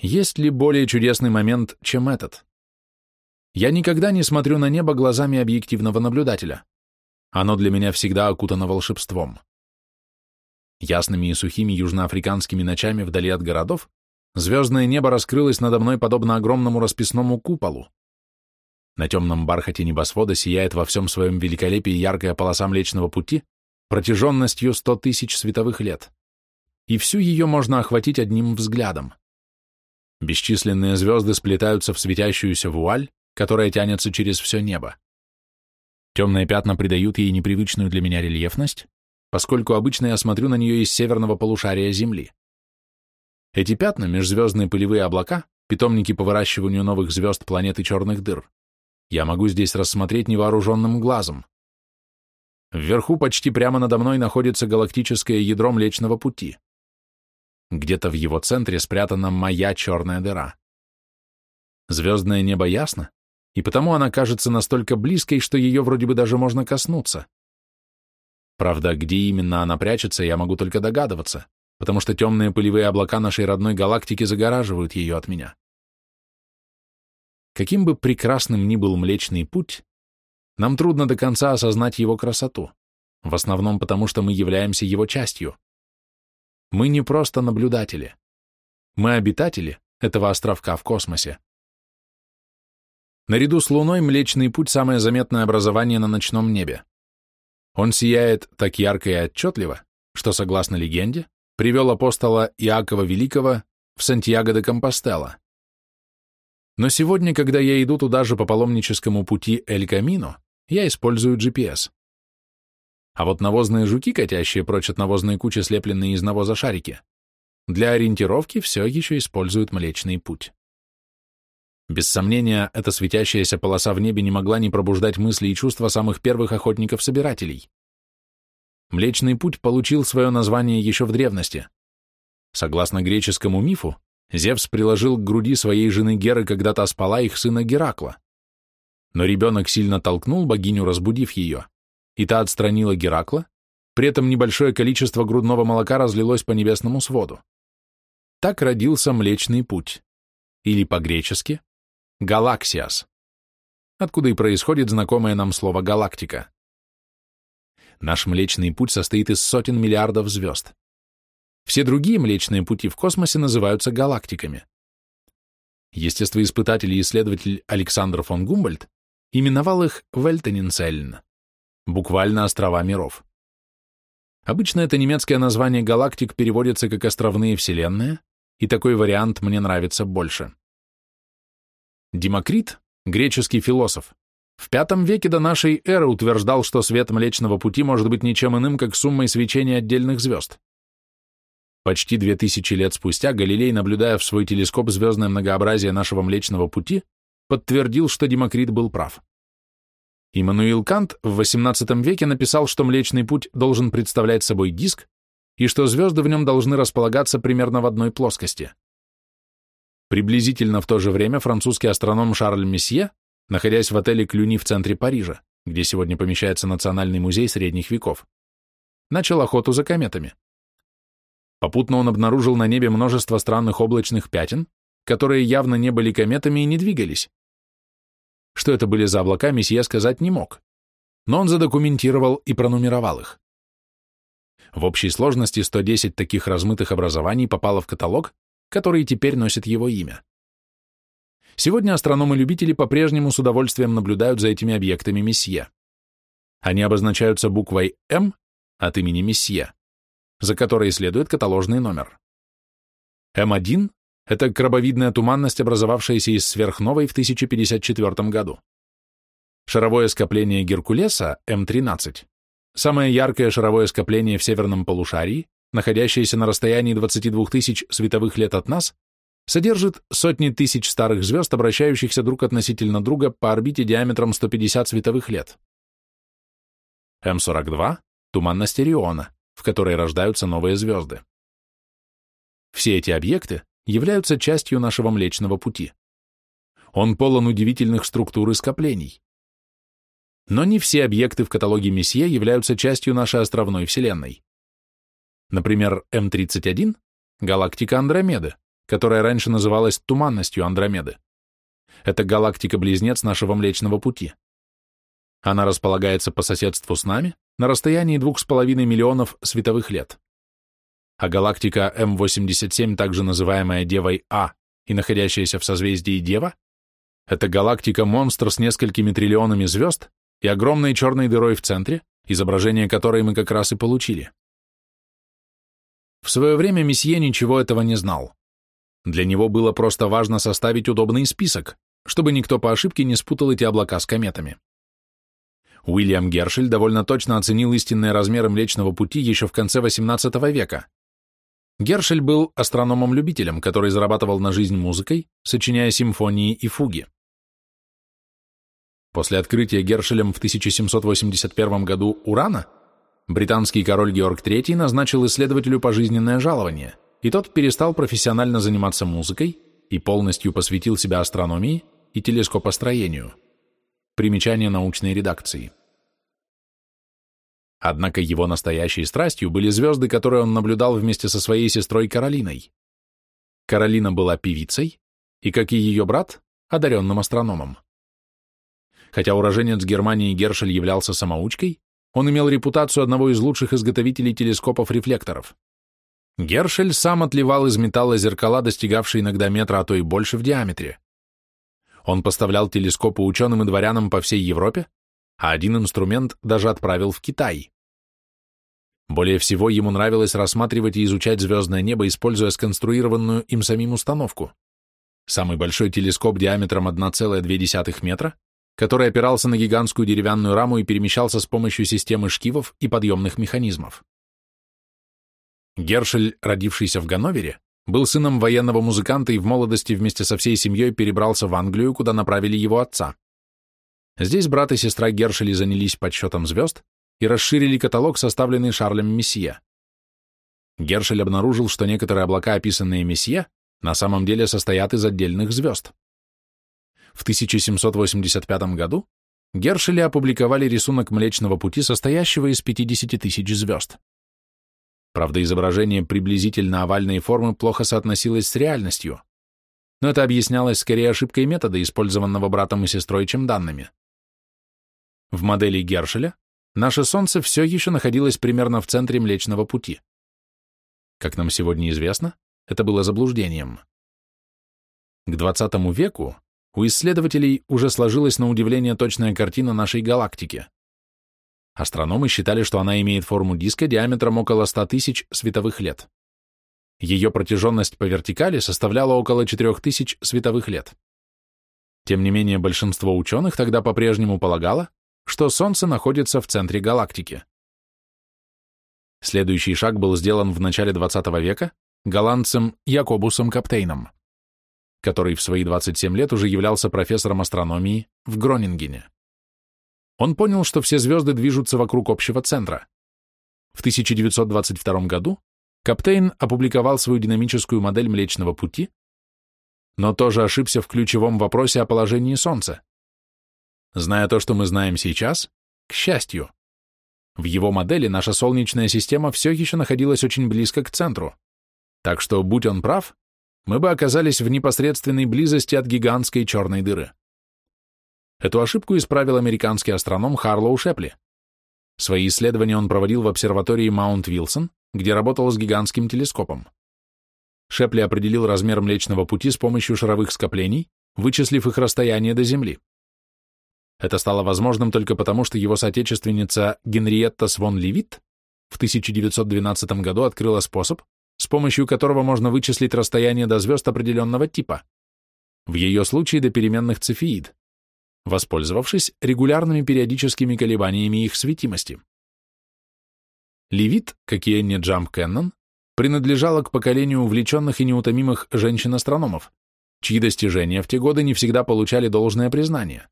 Есть ли более чудесный момент, чем этот? Я никогда не смотрю на небо глазами объективного наблюдателя. Оно для меня всегда окутано волшебством. Ясными и сухими южноафриканскими ночами вдали от городов звездное небо раскрылось надо мной подобно огромному расписному куполу. На темном бархате небосвода сияет во всем своем великолепии яркая полоса Млечного Пути протяженностью сто тысяч световых лет, и всю ее можно охватить одним взглядом. Бесчисленные звезды сплетаются в светящуюся вуаль, которая тянется через все небо. Темные пятна придают ей непривычную для меня рельефность, поскольку обычно я смотрю на нее из северного полушария Земли. Эти пятна, межзвездные пылевые облака, питомники по выращиванию новых звезд планеты черных дыр, я могу здесь рассмотреть невооруженным глазом. Вверху почти прямо надо мной находится галактическое ядро Млечного Пути. Где-то в его центре спрятана моя черная дыра. Звездное небо ясно, и потому она кажется настолько близкой, что ее вроде бы даже можно коснуться. Правда, где именно она прячется, я могу только догадываться, потому что темные пылевые облака нашей родной галактики загораживают ее от меня. Каким бы прекрасным ни был Млечный Путь, нам трудно до конца осознать его красоту, в основном потому, что мы являемся его частью. Мы не просто наблюдатели. Мы обитатели этого островка в космосе. Наряду с Луной Млечный Путь – самое заметное образование на ночном небе. Он сияет так ярко и отчетливо, что, согласно легенде, привел апостола Иакова Великого в Сантьяго де Компостела. Но сегодня, когда я иду туда же по паломническому пути Эль Камино, я использую GPS. А вот навозные жуки, катящие прочь от навозной кучи, слепленные из навоза шарики, для ориентировки все еще используют Млечный Путь. Без сомнения, эта светящаяся полоса в небе не могла не пробуждать мысли и чувства самых первых охотников-собирателей. Млечный Путь получил свое название еще в древности. Согласно греческому мифу, Зевс приложил к груди своей жены Геры, когда та спала, их сына Геракла. Но ребенок сильно толкнул богиню, разбудив ее, и та отстранила Геракла, при этом небольшое количество грудного молока разлилось по небесному своду. Так родился Млечный Путь, или по-гречески «галаксиас», откуда и происходит знакомое нам слово «галактика». Наш Млечный Путь состоит из сотен миллиардов звезд. Все другие Млечные Пути в космосе называются галактиками. Естествоиспытатель и исследователь Александр фон Гумбольдт именовал их Вельтенинцельн, буквально «острова миров». Обычно это немецкое название галактик переводится как «островные вселенные», и такой вариант мне нравится больше. Демокрит, греческий философ, в V веке до нашей эры утверждал, что свет Млечного Пути может быть ничем иным, как суммой свечения отдельных звезд. Почти две тысячи лет спустя Галилей, наблюдая в свой телескоп звездное многообразие нашего Млечного Пути, подтвердил, что Демокрит был прав. Иммануил Кант в XVIII веке написал, что Млечный Путь должен представлять собой диск и что звезды в нем должны располагаться примерно в одной плоскости. Приблизительно в то же время французский астроном Шарль Месье, находясь в отеле Клюни в центре Парижа, где сегодня помещается Национальный музей средних веков, начал охоту за кометами. Попутно он обнаружил на небе множество странных облачных пятен, которые явно не были кометами и не двигались. Что это были за облака, месье сказать не мог, но он задокументировал и пронумеровал их. В общей сложности 110 таких размытых образований попало в каталог, который теперь носит его имя. Сегодня астрономы-любители по-прежнему с удовольствием наблюдают за этими объектами месье. Они обозначаются буквой «М» от имени месье за которой следует каталожный номер. М1 – это крабовидная туманность, образовавшаяся из сверхновой в 1054 году. Шаровое скопление Геркулеса, М13, самое яркое шаровое скопление в северном полушарии, находящееся на расстоянии 22 тысяч световых лет от нас, содержит сотни тысяч старых звезд, обращающихся друг относительно друга по орбите диаметром 150 световых лет. М42 – туманность Ориона, в которой рождаются новые звезды. Все эти объекты являются частью нашего Млечного Пути. Он полон удивительных структур и скоплений. Но не все объекты в каталоге Месье являются частью нашей островной Вселенной. Например, М31 — галактика Андромеды, которая раньше называлась туманностью Андромеды. Это галактика-близнец нашего Млечного Пути. Она располагается по соседству с нами на расстоянии 2,5 миллионов световых лет. А галактика М87, также называемая Девой А и находящаяся в созвездии Дева, это галактика-монстр с несколькими триллионами звезд и огромной черной дырой в центре, изображение которой мы как раз и получили. В свое время месье ничего этого не знал. Для него было просто важно составить удобный список, чтобы никто по ошибке не спутал эти облака с кометами. Уильям Гершель довольно точно оценил истинные размеры Млечного Пути еще в конце XVIII века. Гершель был астрономом-любителем, который зарабатывал на жизнь музыкой, сочиняя симфонии и фуги. После открытия Гершелем в 1781 году урана британский король Георг III назначил исследователю пожизненное жалование, и тот перестал профессионально заниматься музыкой и полностью посвятил себя астрономии и телескопостроению. Примечание научной редакции. Однако его настоящей страстью были звезды, которые он наблюдал вместе со своей сестрой Каролиной. Каролина была певицей, и, как и ее брат, одаренным астрономом. Хотя уроженец Германии Гершель являлся самоучкой, он имел репутацию одного из лучших изготовителей телескопов-рефлекторов. Гершель сам отливал из металла зеркала, достигавшие иногда метра, а то и больше в диаметре. Он поставлял телескопы ученым и дворянам по всей Европе, а один инструмент даже отправил в Китай. Более всего ему нравилось рассматривать и изучать звездное небо, используя сконструированную им самим установку. Самый большой телескоп диаметром 1,2 метра, который опирался на гигантскую деревянную раму и перемещался с помощью системы шкивов и подъемных механизмов. Гершель, родившийся в Ганновере, был сыном военного музыканта и в молодости вместе со всей семьей перебрался в Англию, куда направили его отца. Здесь брат и сестра Гершели занялись подсчетом звезд и расширили каталог, составленный Шарлем Мессия. Гершель обнаружил, что некоторые облака, описанные Мессия, на самом деле состоят из отдельных звезд. В 1785 году Гершели опубликовали рисунок Млечного Пути, состоящего из 50 тысяч звезд. Правда, изображение приблизительно овальной формы плохо соотносилось с реальностью, но это объяснялось скорее ошибкой метода, использованного братом и сестрой, чем данными. В модели Гершеля наше Солнце все еще находилось примерно в центре Млечного Пути. Как нам сегодня известно, это было заблуждением. К XX веку у исследователей уже сложилась на удивление точная картина нашей галактики. Астрономы считали, что она имеет форму диска диаметром около 100 тысяч световых лет. Ее протяженность по вертикали составляла около 4000 световых лет. Тем не менее, большинство ученых тогда по-прежнему полагало, что Солнце находится в центре галактики. Следующий шаг был сделан в начале 20 века голландцем Якобусом Каптейном, который в свои 27 лет уже являлся профессором астрономии в Гронингене. Он понял, что все звезды движутся вокруг общего центра. В 1922 году Каптейн опубликовал свою динамическую модель Млечного Пути, но тоже ошибся в ключевом вопросе о положении Солнца. Зная то, что мы знаем сейчас, к счастью, в его модели наша Солнечная система все еще находилась очень близко к центру, так что, будь он прав, мы бы оказались в непосредственной близости от гигантской черной дыры. Эту ошибку исправил американский астроном Харлоу Шепли. Свои исследования он проводил в обсерватории Маунт-Вилсон, где работал с гигантским телескопом. Шепли определил размер Млечного Пути с помощью шаровых скоплений, вычислив их расстояние до Земли. Это стало возможным только потому, что его соотечественница Генриетта Суон Ливитт в 1912 году открыла способ, с помощью которого можно вычислить расстояние до звезд определенного типа, в ее случае до переменных цефеид, воспользовавшись регулярными периодическими колебаниями их светимости. Левит, как и Энни Джамп Кеннон, принадлежала к поколению увлеченных и неутомимых женщин-астрономов, чьи достижения в те годы не всегда получали должное признание.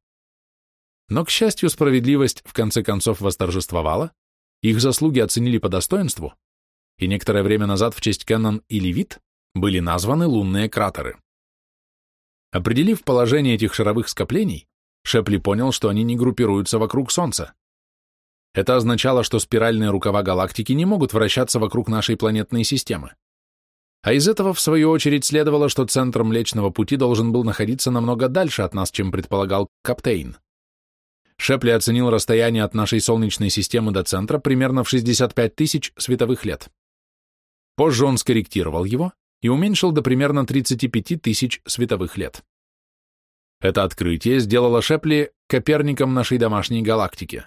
Но, к счастью, справедливость в конце концов восторжествовала, их заслуги оценили по достоинству, и некоторое время назад в честь Кеннон и Левит были названы лунные кратеры. Определив положение этих шаровых скоплений, Шепли понял, что они не группируются вокруг Солнца. Это означало, что спиральные рукава галактики не могут вращаться вокруг нашей планетной системы. А из этого, в свою очередь, следовало, что центр Млечного Пути должен был находиться намного дальше от нас, чем предполагал Каптейн. Шепли оценил расстояние от нашей Солнечной системы до центра примерно в 65 тысяч световых лет. Позже он скорректировал его и уменьшил до примерно 35 тысяч световых лет. Это открытие сделало Шепли коперником нашей домашней галактики.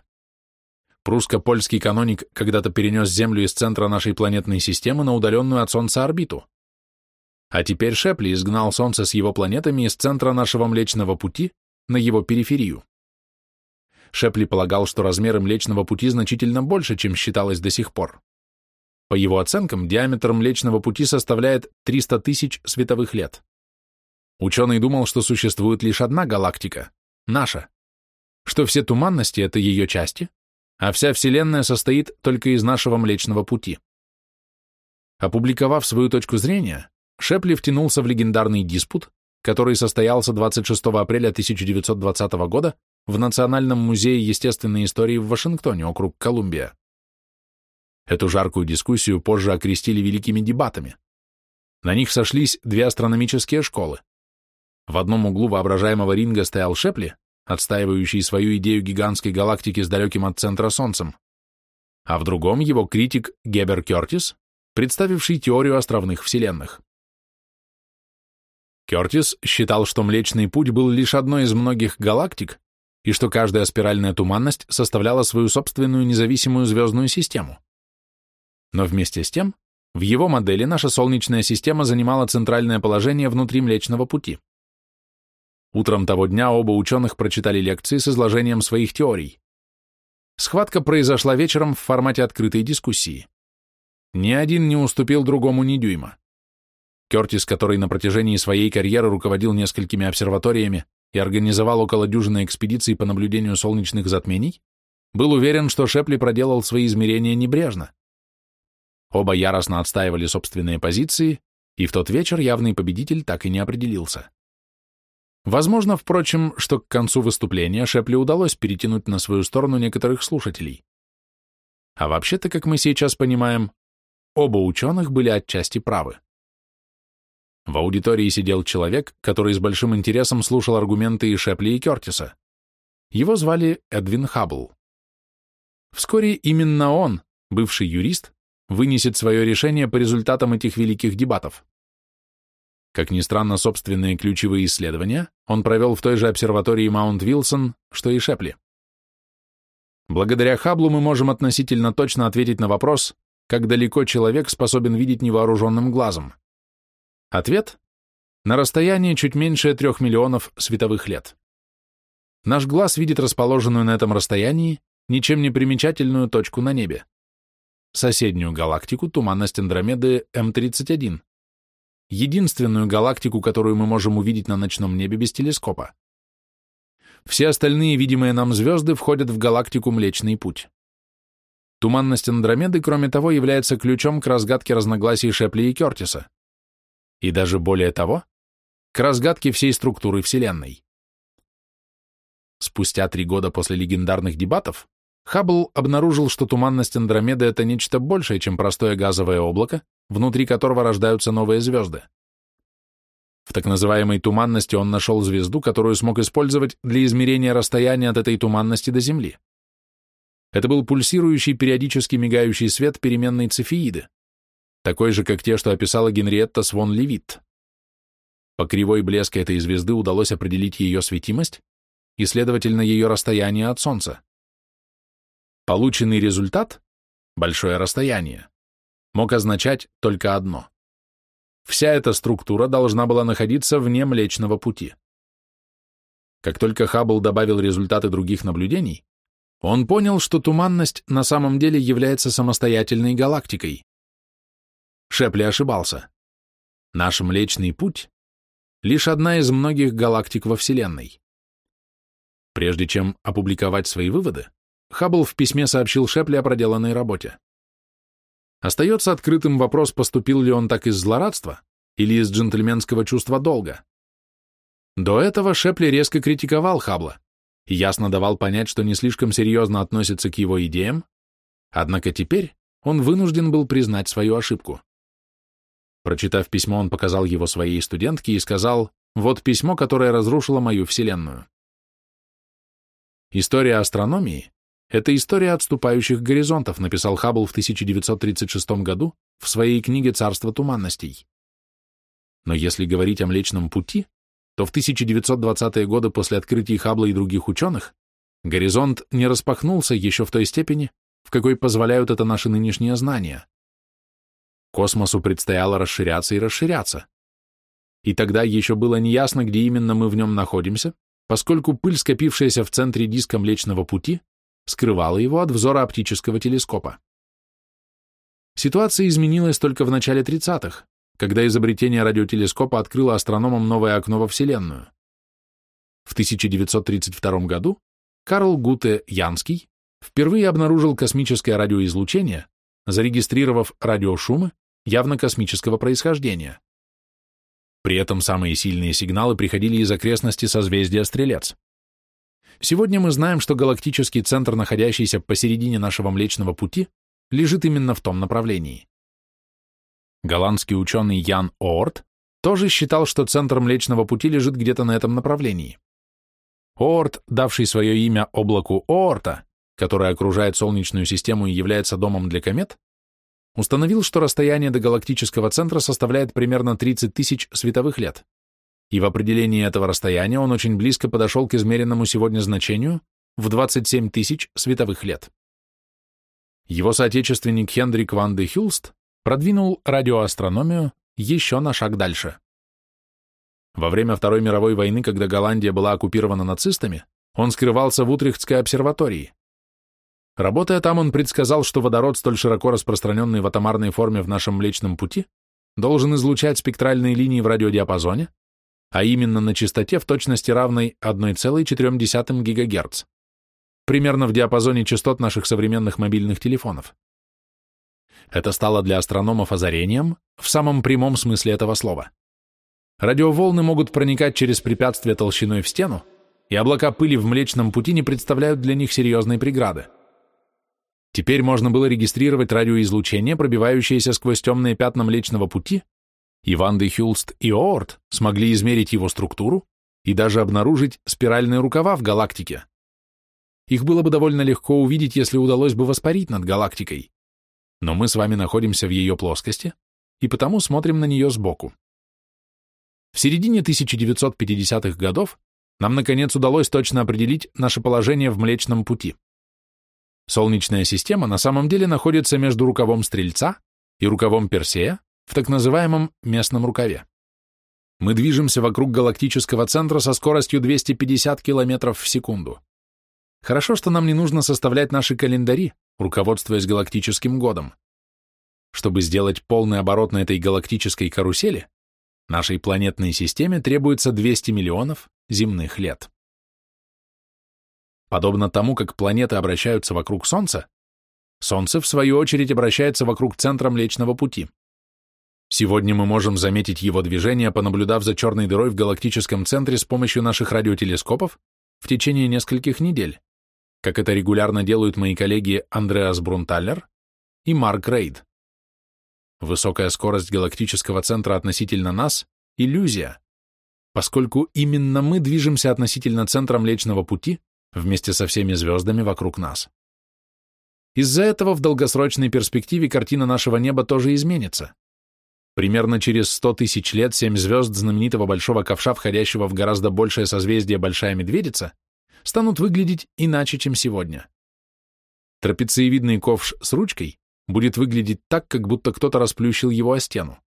Прусско-польский каноник когда-то перенес Землю из центра нашей планетной системы на удаленную от Солнца орбиту. А теперь Шепли изгнал Солнце с его планетами из центра нашего Млечного Пути на его периферию. Шепли полагал, что размеры Млечного Пути значительно больше, чем считалось до сих пор. По его оценкам, диаметр Млечного Пути составляет 300 тысяч световых лет. Ученый думал, что существует лишь одна галактика – наша. что все туманности — это ее части, а вся Вселенная состоит только из нашего Млечного Пути. Опубликовав свою точку зрения, Шепли втянулся в легендарный диспут, который состоялся 26 апреля 1920 года в Национальном музее естественной истории в Вашингтоне, округ Колумбия. Эту жаркую дискуссию позже окрестили великими дебатами. На них сошлись две астрономические школы. В одном углу воображаемого ринга стоял Шепли, отстаивающий свою идею гигантской галактики с далеким от центра Солнцем, а в другом его критик Гебер Кертис, представивший теорию островных вселенных. Кертис считал, что Млечный Путь был лишь одной из многих галактик, и что каждая спиральная туманность составляла свою собственную независимую звездную систему. Но вместе с тем, в его модели наша Солнечная система занимала центральное положение внутри Млечного Пути. Утром того дня оба ученых прочитали лекции с изложением своих теорий. Схватка произошла вечером в формате открытой дискуссии. Ни один не уступил другому ни дюйма. Кертис, который на протяжении своей карьеры руководил несколькими обсерваториями и организовал около дюжины экспедиций по наблюдению солнечных затмений, был уверен, что Шепли проделал свои измерения небрежно. Оба яростно отстаивали собственные позиции, и в тот вечер явный победитель так и не определился. Возможно, впрочем, что к концу выступления Шепли удалось перетянуть на свою сторону некоторых слушателей. А вообще-то, как мы сейчас понимаем, оба ученых были отчасти правы. В аудитории сидел человек, который с большим интересом слушал аргументы и Шепли, и Кертиса. Его звали Эдвин Хаббл. Вскоре именно он, бывший юрист, вынесет свое решение по результатам этих великих дебатов. Как ни странно, собственные ключевые исследования он провел в той же обсерватории Маунт-Вилсон, что и Шепли. Благодаря Хаблу мы можем относительно точно ответить на вопрос, как далеко человек способен видеть невооруженным глазом. Ответ – на расстоянии чуть меньше трех миллионов световых лет. Наш глаз видит расположенную на этом расстоянии ничем не примечательную точку на небе. Соседнюю галактику, туманность Андромеды М31. Единственную галактику, которую мы можем увидеть на ночном небе без телескопа. Все остальные видимые нам звезды входят в галактику Млечный Путь. Туманность Андромеды, кроме того, является ключом к разгадке разногласий Шепли и Кертиса и даже более того, к разгадке всей структуры Вселенной. Спустя три года после легендарных дебатов Хаббл обнаружил, что туманность Андромеды — это нечто большее, чем простое газовое облако, внутри которого рождаются новые звезды. В так называемой туманности он нашел звезду, которую смог использовать для измерения расстояния от этой туманности до Земли. Это был пульсирующий, периодически мигающий свет переменной цефеиды такой же, как те, что описала Генриетта Свон Левит. По кривой блеска этой звезды удалось определить ее светимость и, следовательно, ее расстояние от Солнца. Полученный результат, большое расстояние, мог означать только одно. Вся эта структура должна была находиться вне Млечного Пути. Как только Хаббл добавил результаты других наблюдений, он понял, что туманность на самом деле является самостоятельной галактикой. Шепли ошибался. Наш Млечный Путь — лишь одна из многих галактик во Вселенной. Прежде чем опубликовать свои выводы, Хаббл в письме сообщил Шепли о проделанной работе. Остается открытым вопрос, поступил ли он так из злорадства или из джентльменского чувства долга. До этого Шепли резко критиковал Хаббла и ясно давал понять, что не слишком серьезно относится к его идеям, однако теперь он вынужден был признать свою ошибку. Прочитав письмо, он показал его своей студентке и сказал, «Вот письмо, которое разрушило мою Вселенную». История астрономии — это история отступающих горизонтов, написал Хаббл в 1936 году в своей книге «Царство туманностей». Но если говорить о Млечном Пути, то в 1920-е годы после открытий Хаббла и других ученых горизонт не распахнулся еще в той степени, в какой позволяют это наши нынешние знания. Космосу предстояло расширяться и расширяться. И тогда еще было неясно, где именно мы в нем находимся, поскольку пыль, скопившаяся в центре диска Млечного Пути, скрывала его от взора оптического телескопа. Ситуация изменилась только в начале 30-х, когда изобретение радиотелескопа открыло астрономам новое окно во Вселенную. В 1932 году Карл Гуте Янский впервые обнаружил космическое радиоизлучение, зарегистрировав радиошумы явно космического происхождения. При этом самые сильные сигналы приходили из окрестностей созвездия Стрелец. Сегодня мы знаем, что галактический центр, находящийся посередине нашего Млечного Пути, лежит именно в том направлении. Голландский ученый Ян Оорт тоже считал, что центр Млечного Пути лежит где-то на этом направлении. Оорт, давший свое имя облаку Оорта, которое окружает Солнечную систему и является домом для комет, установил, что расстояние до галактического центра составляет примерно 30 тысяч световых лет, и в определении этого расстояния он очень близко подошел к измеренному сегодня значению в 27 тысяч световых лет. Его соотечественник Хендрик ван де Хюлст продвинул радиоастрономию еще на шаг дальше. Во время Второй мировой войны, когда Голландия была оккупирована нацистами, он скрывался в Утрехтской обсерватории. Работая там, он предсказал, что водород, столь широко распространенный в атомарной форме в нашем Млечном Пути, должен излучать спектральные линии в радиодиапазоне, а именно на частоте в точности равной 1,4 ГГц, примерно в диапазоне частот наших современных мобильных телефонов. Это стало для астрономов озарением в самом прямом смысле этого слова. Радиоволны могут проникать через препятствия толщиной в стену, и облака пыли в Млечном Пути не представляют для них серьезной преграды. Теперь можно было регистрировать радиоизлучение, пробивающееся сквозь темные пятна Млечного Пути, и де Хюлст и Оорт смогли измерить его структуру и даже обнаружить спиральные рукава в галактике. Их было бы довольно легко увидеть, если удалось бы воспарить над галактикой. Но мы с вами находимся в ее плоскости, и потому смотрим на нее сбоку. В середине 1950-х годов нам, наконец, удалось точно определить наше положение в Млечном Пути. Солнечная система на самом деле находится между рукавом Стрельца и рукавом Персея в так называемом местном рукаве. Мы движемся вокруг галактического центра со скоростью 250 км в секунду. Хорошо, что нам не нужно составлять наши календари, руководствуясь галактическим годом. Чтобы сделать полный оборот на этой галактической карусели, нашей планетной системе требуется 200 миллионов земных лет. Подобно тому, как планеты обращаются вокруг Солнца, Солнце, в свою очередь, обращается вокруг центра Млечного Пути. Сегодня мы можем заметить его движение, понаблюдав за черной дырой в галактическом центре с помощью наших радиотелескопов в течение нескольких недель, как это регулярно делают мои коллеги Андреас Брунталлер и Марк Рейд. Высокая скорость галактического центра относительно нас – иллюзия, поскольку именно мы движемся относительно центра Млечного Пути вместе со всеми звездами вокруг нас. Из-за этого в долгосрочной перспективе картина нашего неба тоже изменится. Примерно через 100 тысяч лет семь звезд знаменитого Большого Ковша, входящего в гораздо большее созвездие Большая Медведица, станут выглядеть иначе, чем сегодня. Трапециевидный ковш с ручкой будет выглядеть так, как будто кто-то расплющил его о стену.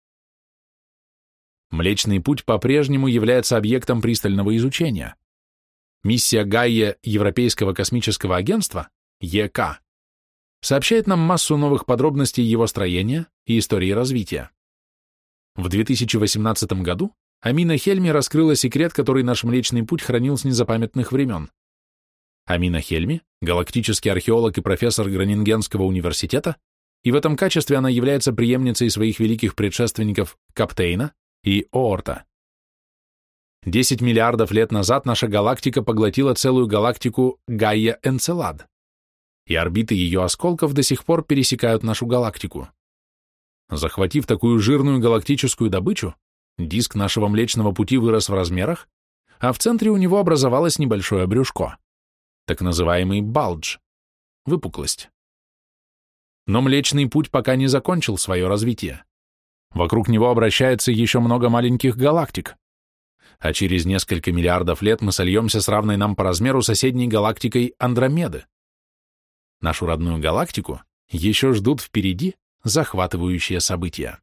Млечный путь по-прежнему является объектом пристального изучения. Миссия Гайя Европейского космического агентства, ЕК, сообщает нам массу новых подробностей его строения и истории развития. В 2018 году Амина Хельми раскрыла секрет, который наш Млечный Путь хранил с незапамятных времен. Амина Хельми – галактический археолог и профессор Гронингенского университета, и в этом качестве она является преемницей своих великих предшественников Каптейна и Оорта. 10 миллиардов лет назад наша галактика поглотила целую галактику Гайя Энцелад, и орбиты ее осколков до сих пор пересекают нашу галактику. Захватив такую жирную галактическую добычу, диск нашего Млечного Пути вырос в размерах, а в центре у него образовалось небольшое брюшко, так называемый балдж, выпуклость. Но Млечный Путь пока не закончил свое развитие. Вокруг него обращается еще много маленьких галактик а через несколько миллиардов лет мы сольемся с равной нам по размеру соседней галактикой Андромеды. Нашу родную галактику еще ждут впереди захватывающие события.